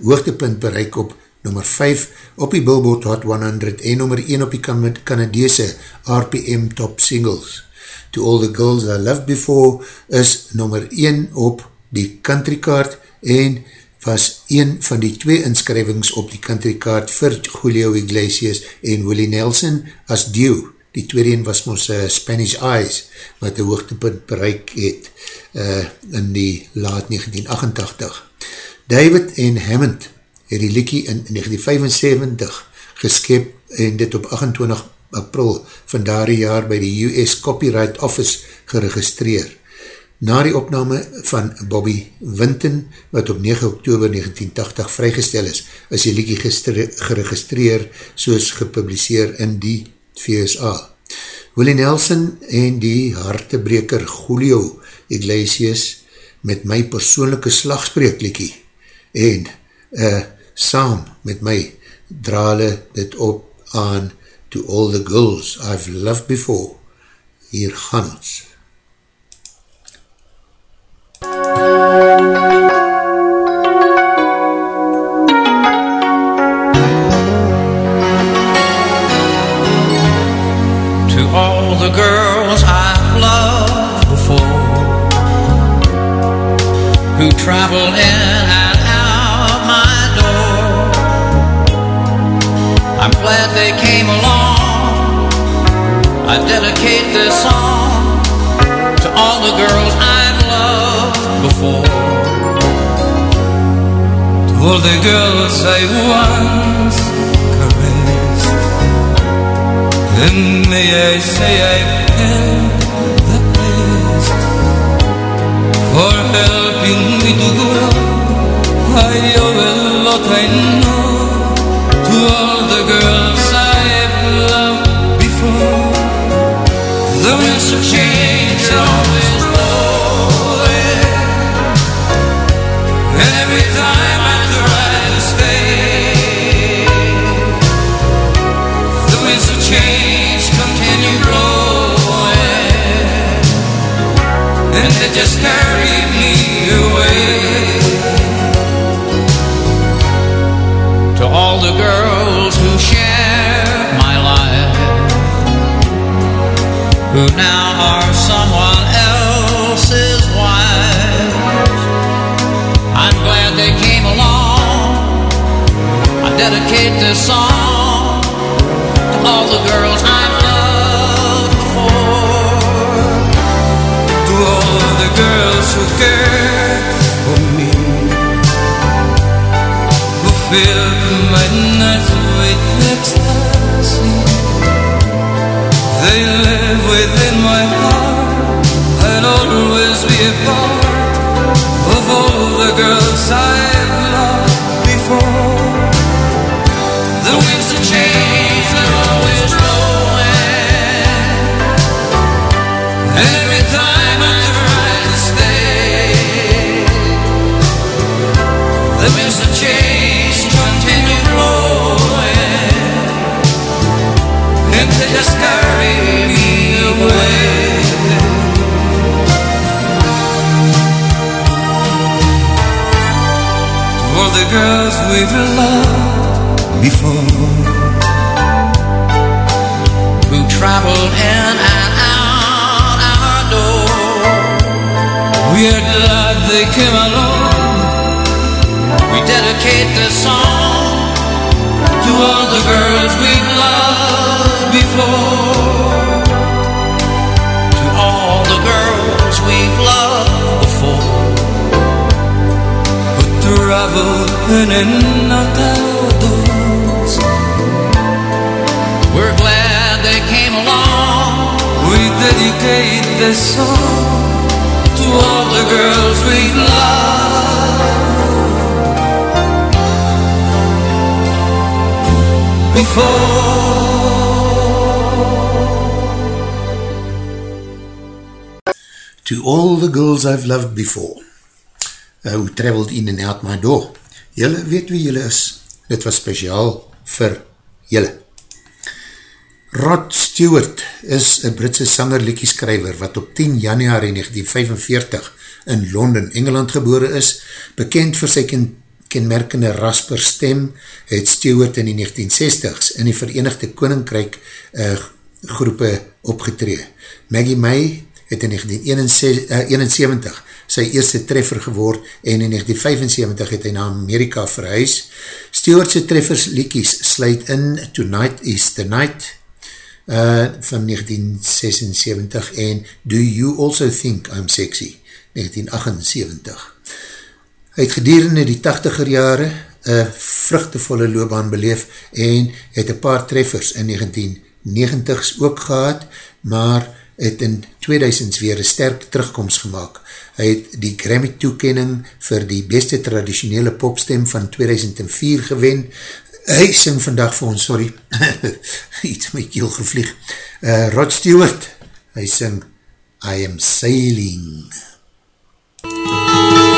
S1: hoogtepunt bereik op nummer 5 op die Billboard Hot 100 en nummer 1 op die Canadese RPM Top Singles. To All The Girls I Loved Before is nummer 1 op die country card en was een van die twee inskrywings op die country card vir Julio Iglesias en Willie Nelson as duo. Die tweede een was ons uh, Spanish Eyes, wat die hoogtepunt bereik het uh, in die laat 1988. David en Hammond het die liekie in 1975 geskep en dit op 28 april van daardie jaar by die US Copyright Office geregistreer. Na die opname van Bobby Winton, wat op 9 oktober 1980 vrygestel is, is die liekie geregistreer soos gepubliseer in die VSA. Willie Nelson en die hartebreker Julio Iglesias met my persoonlijke slagspreekliekie en uh, saam met my drale dit op aan To All The Girls I've Loved Before. Hier gaan ons.
S6: To the girls I've loved before Who travel in and out my door. I'm glad they came along. I dedicate this song To all the girls I've loved before. To all the girls I once And may I say I've the best. For helping me to grow I owe a lot I know To all the girls I've loved before. The winds of change are always blowing And every time I dedicate this song To all the girls They live within my heart always be a part Of all the girls I've loved before. The winds of change are always blowing. Every time I try to stay The the girls we've loved before. Who traveled in and out our door. We are glad they came along. We dedicate this song to all the girls we've loved before. We're glad they came along. We dedicate this song to all the girls we've loved.
S1: To all the girls I've loved before, who traveled in and out my door. Julle weet wie julle is. Dit was speciaal vir julle. Rod Stewart is een Britse sanger liedjeskrijver wat op 10 januari 1945 in Londen, Engeland gebore is. Bekend vir sy ken kenmerkende rasper stem, het Stewart in die 1960s in die Verenigde Koninkryk uh, groepe opgetree. Maggie May het in 1971 uh, sy eerste treffer geword en in 1975 het hy na Amerika verhuis. Stewartse treffers liekies sluit in Tonight is the Night uh, van 1976 en Do You Also Think I'm Sexy 1978. Hy het gedurende die 80er jare een vruchtevolle loopbaan beleef en het een paar treffers in 1990s ook gehad, maar het in 2000s weer een sterk terugkomst gemaakt. Hy het die Grammy toekenning vir die beste traditionele popstem van 2004 gewen. Hy sing vandag vir ons, sorry, iets my keel gevlieg. Uh, Rod Stewart, hy sing I am sailing.
S3: I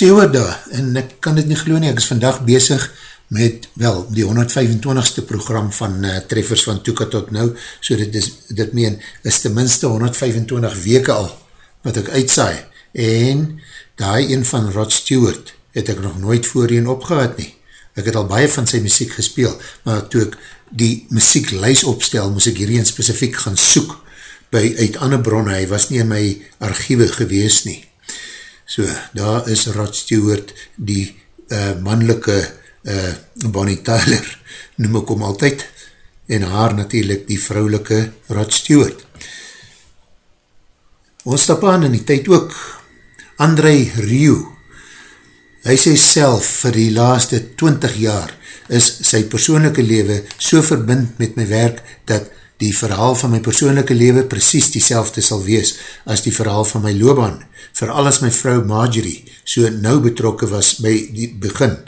S1: Stewart daar, en ek kan dit nie geloof nie, ek is vandag bezig met, wel, die 125ste program van uh, Treffers van Toeka tot nou, so dit is, dit meen, is tenminste 125 weke al, wat ek uitsaai, en daai een van Rod Stewart, het ek nog nooit voorheen opgehad nie. Ek het al baie van sy muziek gespeel, maar toe ek die muzieklijs opstel, moes ek hierin specifiek gaan soek, by uit ander bronne, hy was nie in my archiewe gewees nie. So, daar is Rod Stewart, die uh, mannelike uh, Bonnie Tyler, noem ek om altyd, en haar natuurlijk die vrouwelike Rod Stewart. Ons stap aan in die tyd ook, André Rieu, hy sê self vir die laaste 20 jaar is sy persoonlijke lewe so verbind met my werk dat die verhaal van my persoonlijke lewe precies die selfde sal wees as die verhaal van my loopbaan vooral as my vrou Marjorie so nou betrokken was by die begin.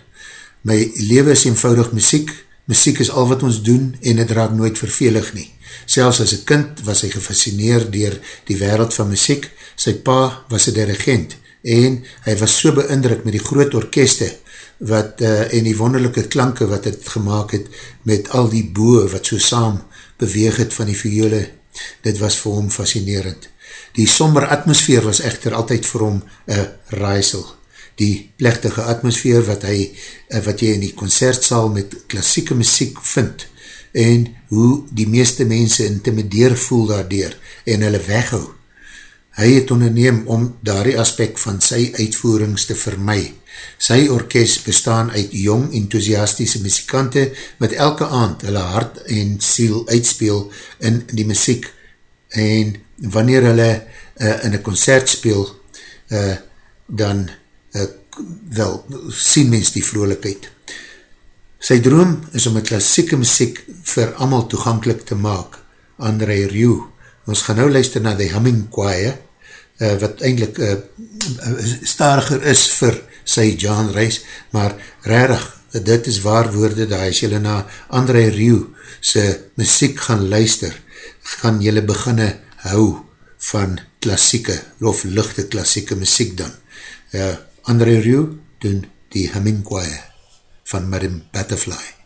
S1: My leven is eenvoudig muziek, muziek is al wat ons doen en het raak nooit vervelig nie. Selfs as een kind was hy gefascineerd dier die wereld van muziek, sy pa was een dirigent en hy was so beindruk met die groot orkeste wat, uh, en die wonderlijke klanke wat het gemaakt het met al die boe wat so saam beweeg het van die viole. Dit was vir hom fascinerend. Die somber atmosfeer was echter altyd vir hom een raaisel. Die plechtige atmosfeer wat, hy, eh, wat jy in die concertsaal met klassieke muziek vind en hoe die meeste mense intimideer voel daardoor en hulle weghou. Hy het onderneem om daardie aspekt van sy uitvoerings te vermy. Sy orkest bestaan uit jong enthousiastische muzikante wat elke aand hulle hart en siel uitspeel in die muziek en wanneer hulle uh, in een concert speel, uh, dan uh, wel, sien mens die vrolijkheid. Sy droom is om een klassieke muziek vir amal toegankelijk te maak, André Rieu. Ons gaan nou luister na die Humming Choir, uh, wat eindelijk uh, stariger is vir sy John Reis, maar rarig, dit is waar woorde daar, as jylle na André Rieu sy muziek gaan luister, gaan jylle beginne hou van klassieke of lichte klassieke muziek dan. Uh, André Rieu doen die Humming Choir van Madame Butterfly.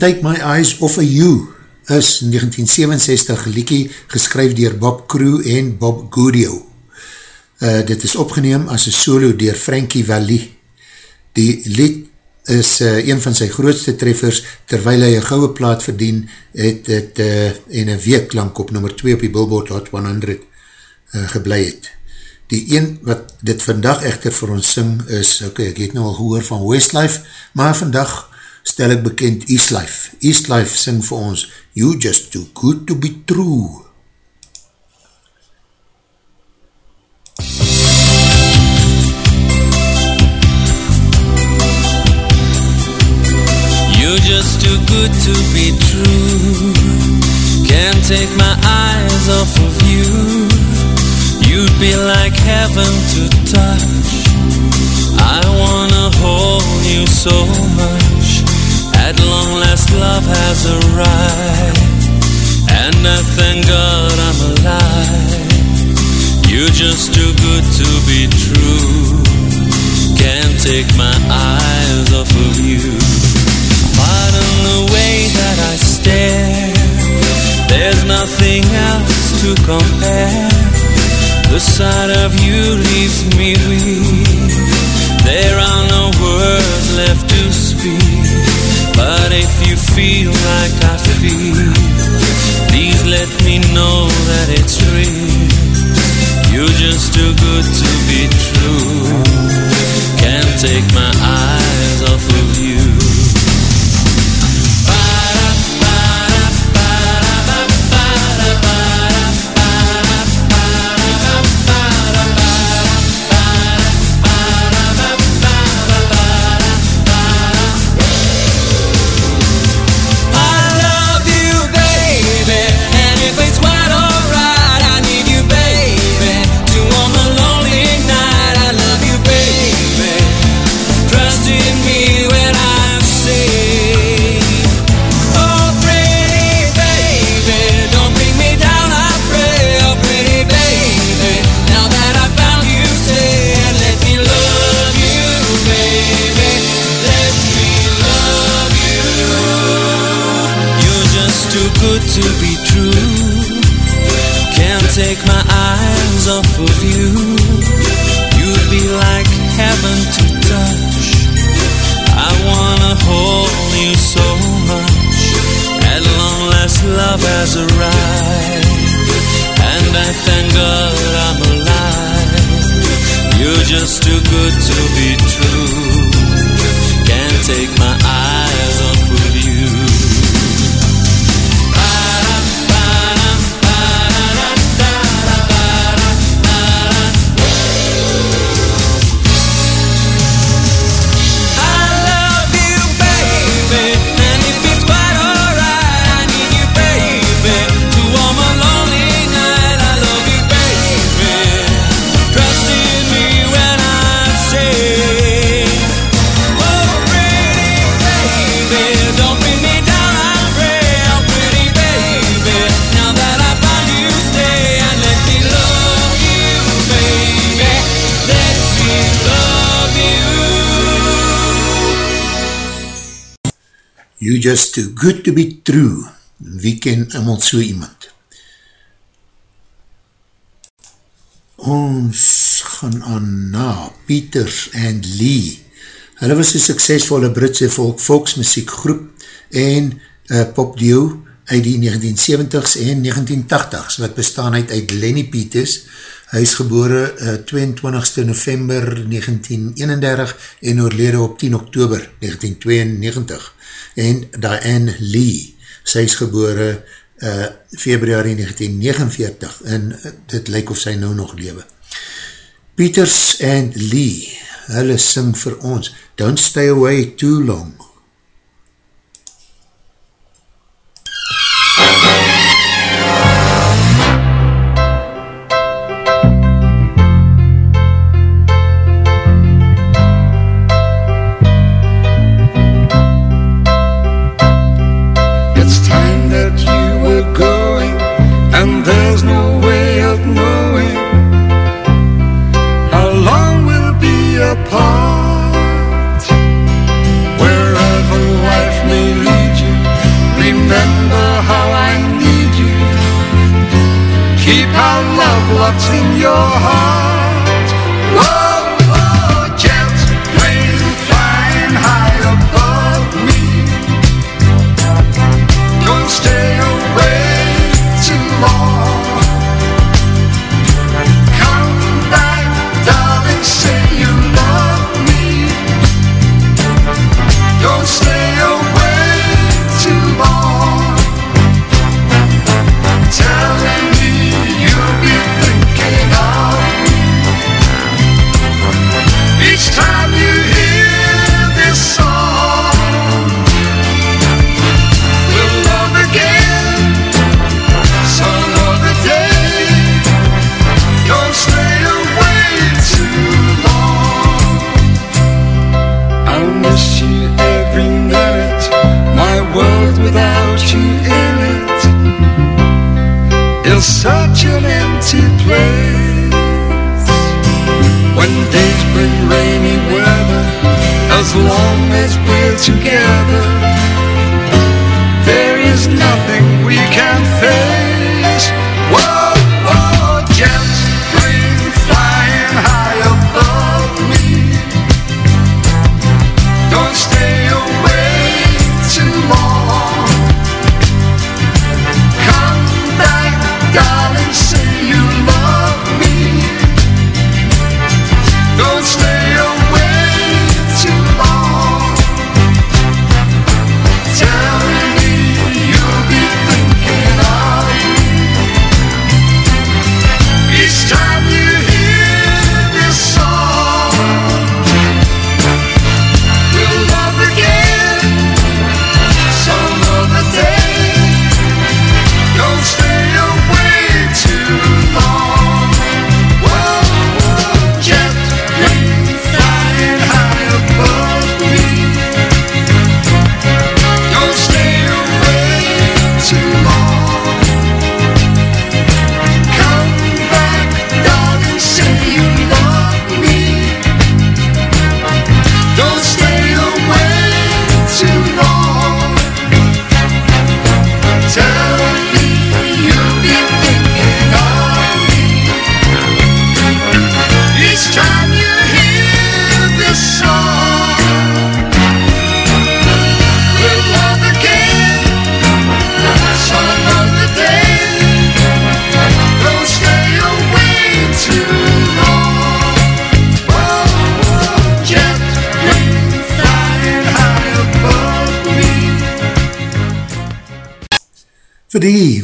S1: Take My Eyes Off of You is 1967 liekie geskryf dier Bob Crew en Bob Goudio. Uh, dit is opgeneem as een solo dier Frankie Valli. Die lied is uh, een van sy grootste treffers, terwyl hy een gouwe plaat verdien, het het uh, en een week lang op nummer 2 op die Billboard Hot 100 uh, geblei het. Die een wat dit vandag echter vir ons sing is, ok, ek het nou al gehoor van Westlife, maar vandag stel ek bekend Eastlife. Eastlife sing vir ons, You just too good to be true.
S6: You're just too good to be true. Can't take my eyes off of you. You'd be like heaven to touch. I wanna hold you so much. At long last, love has arrived. And I thank God I'm alive. You're just too good to be true. Can't take my eyes off of you. Pardon the way that I stare. There's nothing else to compare. The sight of you leaves me weak. There are no words left. But if you feel like I feel, please let me know that it's real. You're just too good to be true. Can't take my eyes just too good to be true.
S1: Wie ken iemand so iemand? Ons gaan aan na Peters and Lee. Hulle was een suksesvolle Britse volk volksmusiekgroep en uh, popduo uit die 1970s en 1980s wat bestaan uit uit Lenny Peters. Hy is gebore uh, 22 november 1931 en oorlede op 10 oktober 1992 en Diane Lee, sy is gebore uh, februari 1949 en uh, dit lyk of sy nou nog lewe. Peters and Lee, hulle sing vir ons, Don't Stay Away Too Long.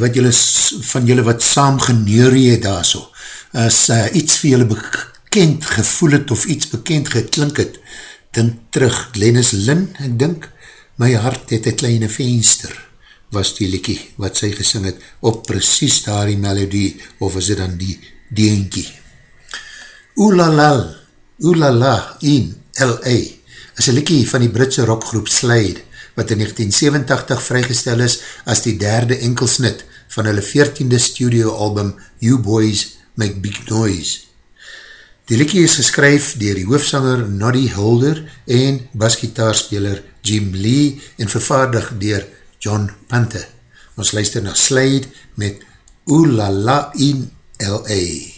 S1: wat julle, van julle wat saam geneurie het daar so, as uh, iets vir julle bekend gevoel het of iets bekend geklink het, dink terug, Glennis Lynn, ek dink, my hart het een kleine venster, was die liekie wat sy gesing het, op precies daar die melodie, of is dit dan die deentjie. Oolalal, Oolala in L.A., is een liekie van die Britse rockgroep Slade, wat in 1987 vrygestel is as die derde enkelsnit van hulle 14e studioalbum You Boys Make Big Noise. Die liekie is geskryf dier die hoofsanger Noddy Holder en basgitaarspeler Jim Lee en vervaardig dier John Pante. Ons luister na Slade met Ooh La La in L.A.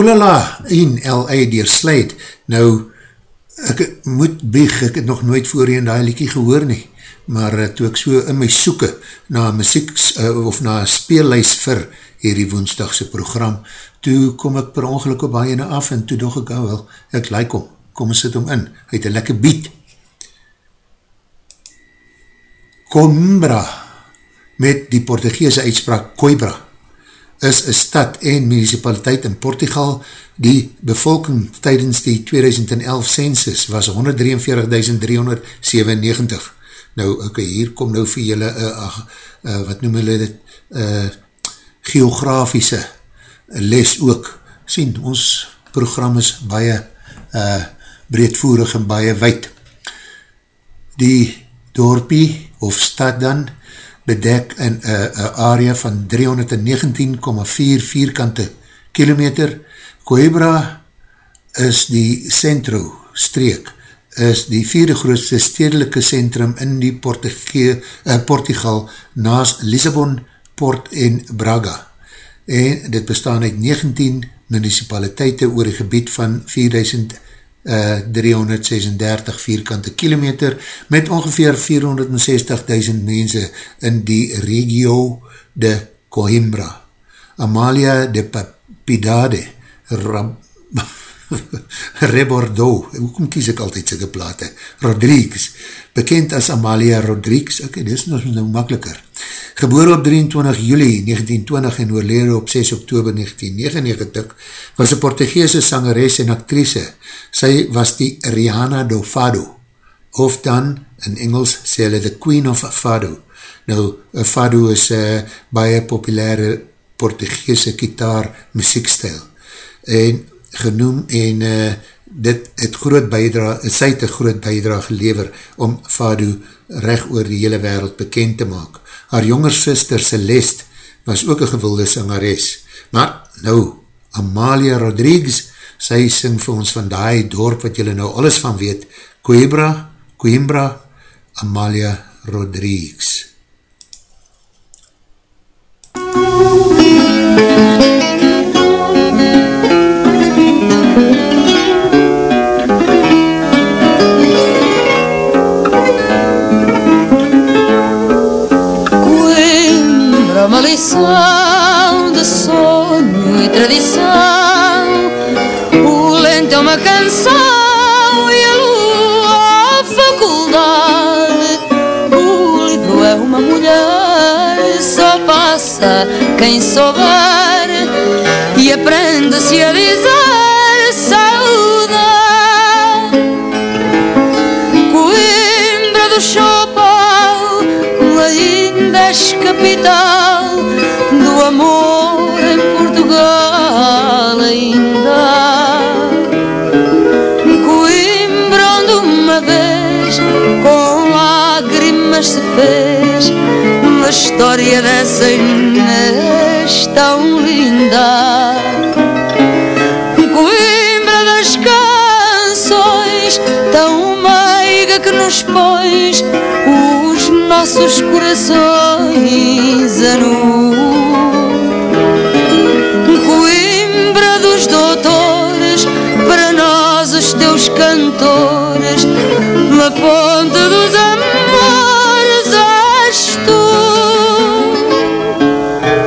S1: Oolala in L.A. dier Slade. Nou, ek moet bieg, ek het nog nooit voorheen die liekie gehoor nie, maar uh, toe ek so in my soeke na muziek uh, of na speellijst vir hierdie woensdagse program, toe kom ek per ongeluk op baie af en toe dog ek, oh wel, ek like om, kom en sit om in, hy het een lekker beat. Coimbra, met die Portugese uitspraak Coimbra, is een stad en municipaliteit in Portugal. Die bevolking tydens die 2011 census was 143.397. Nou, ok, hier kom nou vir julle, uh, uh, wat noem julle dit, uh, geografische les ook. Sien, ons program is baie uh, breedvoerig en baie wijd. Die dorpie of stad dan, bedek in een area van 319,4 vierkante kilometer. Coimbra is die centro streek, is die vierde grootste stedelike centrum in die uh, Portugal naas Lissabon, Port en Braga. En dit bestaan uit 19 municipaliteite oor een gebied van 4000 uh, 336 vierkante kilometer met ongeveer 460.000 mense in die regio de Coimbra. Amalia de Papidade Rab Rebordeaux, hoekom kies ek altyd syke plate? Rodrigues, bekend as Amalia Rodrigues, ok, dit is nog nou makkeliker. Geboor op 23 juli 1920 en oorlede op 6 oktober 1999, was een Portugese sangeres en actrice. Sy was die Rihanna do Fado, of dan, in Engels, sê hulle the Queen of Fado. Nou, Fado is uh, baie populaire Portugese gitaar muziekstijl. En genoem en uh, dit het groot bijdra, sy het een groot bijdra gelever om Fado recht oor die hele wereld bekend te maak. Haar jonger sister Celeste was ook een gewilde sangeres. Maar nou, Amalia Rodriguez, sy sing vir ons van die dorp wat julle nou alles van weet, Coimbra, Coimbra, Amalia Rodriguez.
S4: uma lição de sonho e tradição. O lento é uma canção e a lua a faculdade. O livro é uma mulher, só passa quem souber e aprende-se a dizer. Coimbra do Chopal, linda capital do amor em Portugal ainda. Coimbra onde uma vez com lágrimas se fez uma história dessa Inês tão linda. Coimbra das canções tão meiga que nos pões os nossos corações a nu. Nós os teus cantores, na fonte dos amores és tu.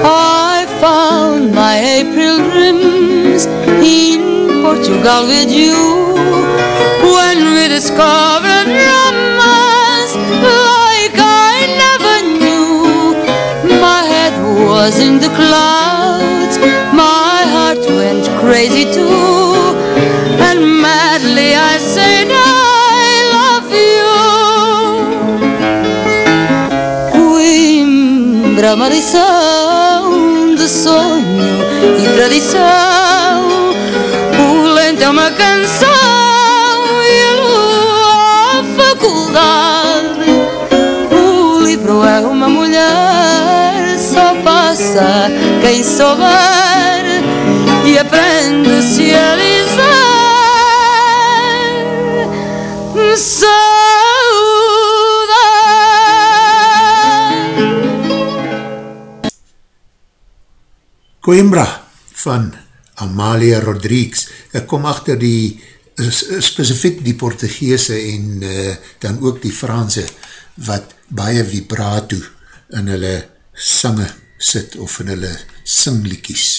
S4: I found my April dreams in Portugal with you when we discovered romance like I never knew. My head was in the clouds, my heart went crazy too, and Coimbra, uma lição de sonho e tradição. O lento é uma canção e a lua a faculdade. O livro é uma mulher, só passa quem souber e aprende-se a dizer
S1: Coimbra van Amalia Rodrigues. Ek kom achter die, specifiek die Portugese en uh, dan ook die Franse, wat baie vibrato in hulle sange sit, of in hulle singliekies.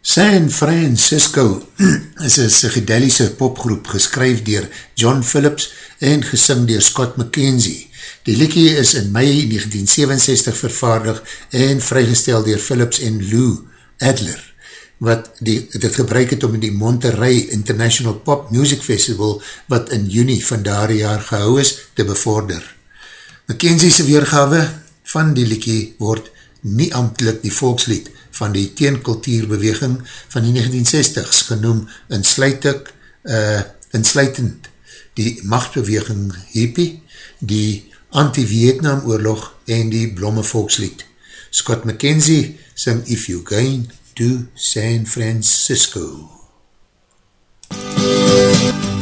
S1: San Francisco is een psychedelische popgroep geskryf dier John Phillips en gesing dier Scott McKenzie. Die liekie is in mei 1967 vervaardig en vrygestel dier Phillips en Lou Adler, wat die, dit gebruik het om die Monterey International Pop Music Festival, wat in juni van daar jaar gehou is, te bevorder. McKenzie's weergawe van die liekie word nie amtelik die volkslied van die teenkultuurbeweging van die 1960s genoem insluitend, uh, insluitend die machtbeweging hippie, die anti-Vietnam oorlog en die blomme volkslied. Scott McKenzie sing If You Going to San Francisco.
S6: If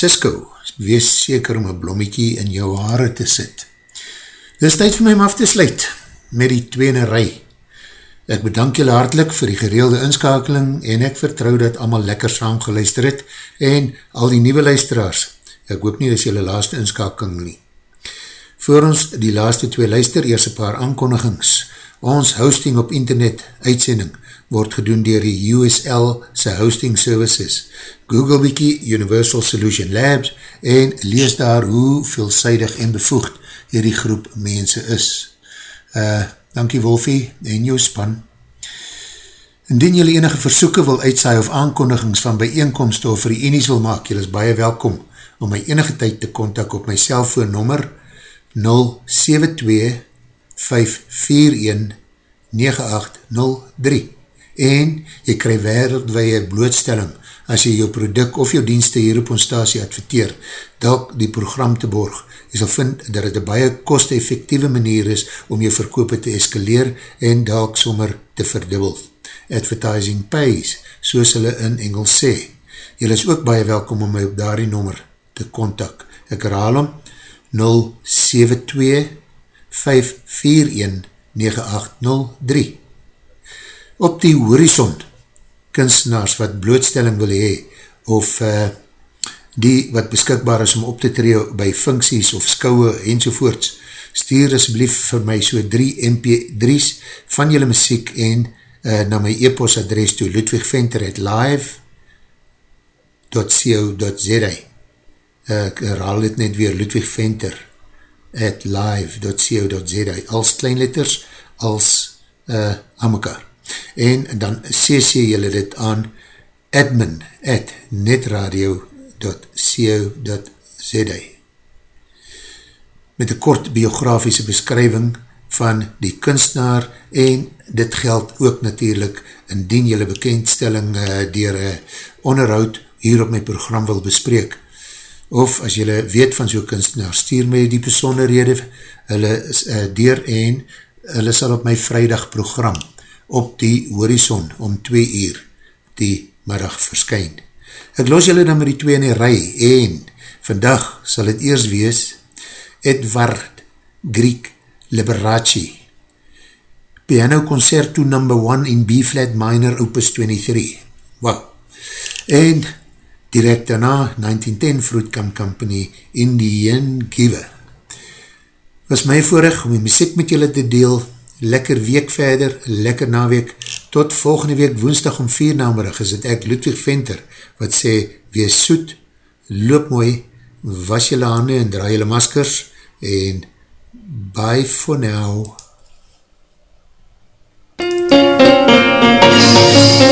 S6: Francisco,
S1: wees seker om een blommiekie in jou haare te sit. Dit is tyd vir my om af te sluit met die tweene rij. Ek bedank julle hartlik vir die gereelde inskakeling en ek vertrou dat allemaal lekker saam geluister het en al die nieuwe luisteraars. Ek hoop nie dat julle laaste inskakeling nie. Voor ons die laaste twee luister, eers een paar aankondigings. Ons hosting op internet uitsending word gedoen dier die USL sy hosting services. Google Wiki, Universal Solution Labs en lees daar hoe veelzijdig en bevoegd hierdie groep mense is. Uh, dankie Wolfie en jou span. Indien jylle enige versoeken wil uitsaai of aankondigings van bijeenkomst of reenies wil maak, jylle is baie welkom om my enige tyd te kontak op my cellfoonnummer 072 541 9803 en jy krij wereldwee blootstelling as jy jou product of jou dienste hier op ons stasie adverteer, dalk die program te borg. Jy sal vind dat het een baie kost-effectieve manier is om jou verkoop te eskaleer en dalk sommer te verdubbel. Advertising pays, soos hulle in Engels sê. Jy is ook baie welkom om my op daardie nommer te kontak. Ek herhaal om 072 541 9803 Op die horizon kunstenaars wat blootstelling wil hee of uh, die wat beskikbaar is om op te tree by funksies of skouwe enzovoorts, stuur asblief vir my so 3 MP3's van julle muziek en uh, na my e-post adres toe ludwigventer at live.co.za ek herhaal dit net weer ludwigventer at live.co.za als kleinletters als uh, aan mekaar en dan cc julle dit aan admin at netradio.co.za met een kort biografiese beskrywing van die kunstenaar en dit geld ook natuurlijk indien julle bekendstelling uh, dier uh, onderhoud hier op my program wil bespreek. Of as julle weet van so'n kunstenaar stuur my die besonderhede hulle uh, dier en hulle sal op my vrijdag program op die horizon om 2 uur die middag verskyn. Ek los julle met die 2 in die rij en vandag sal het eers wees Edward Griek Liberace Piano Concerto No. 1 in B-flat minor opus 23. Wow. En direct daarna 1910 Fruitcam Company Indian Giver. Was my voorig om die muziek met julle te deel lekker week verder, lekker naweek, tot volgende week woensdag om vier namerig is het ek Ludwig Venter, wat sê, wees soet, loop mooi, was jylle handen en draai jylle maskers, en bye for now. wow,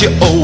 S16: you loved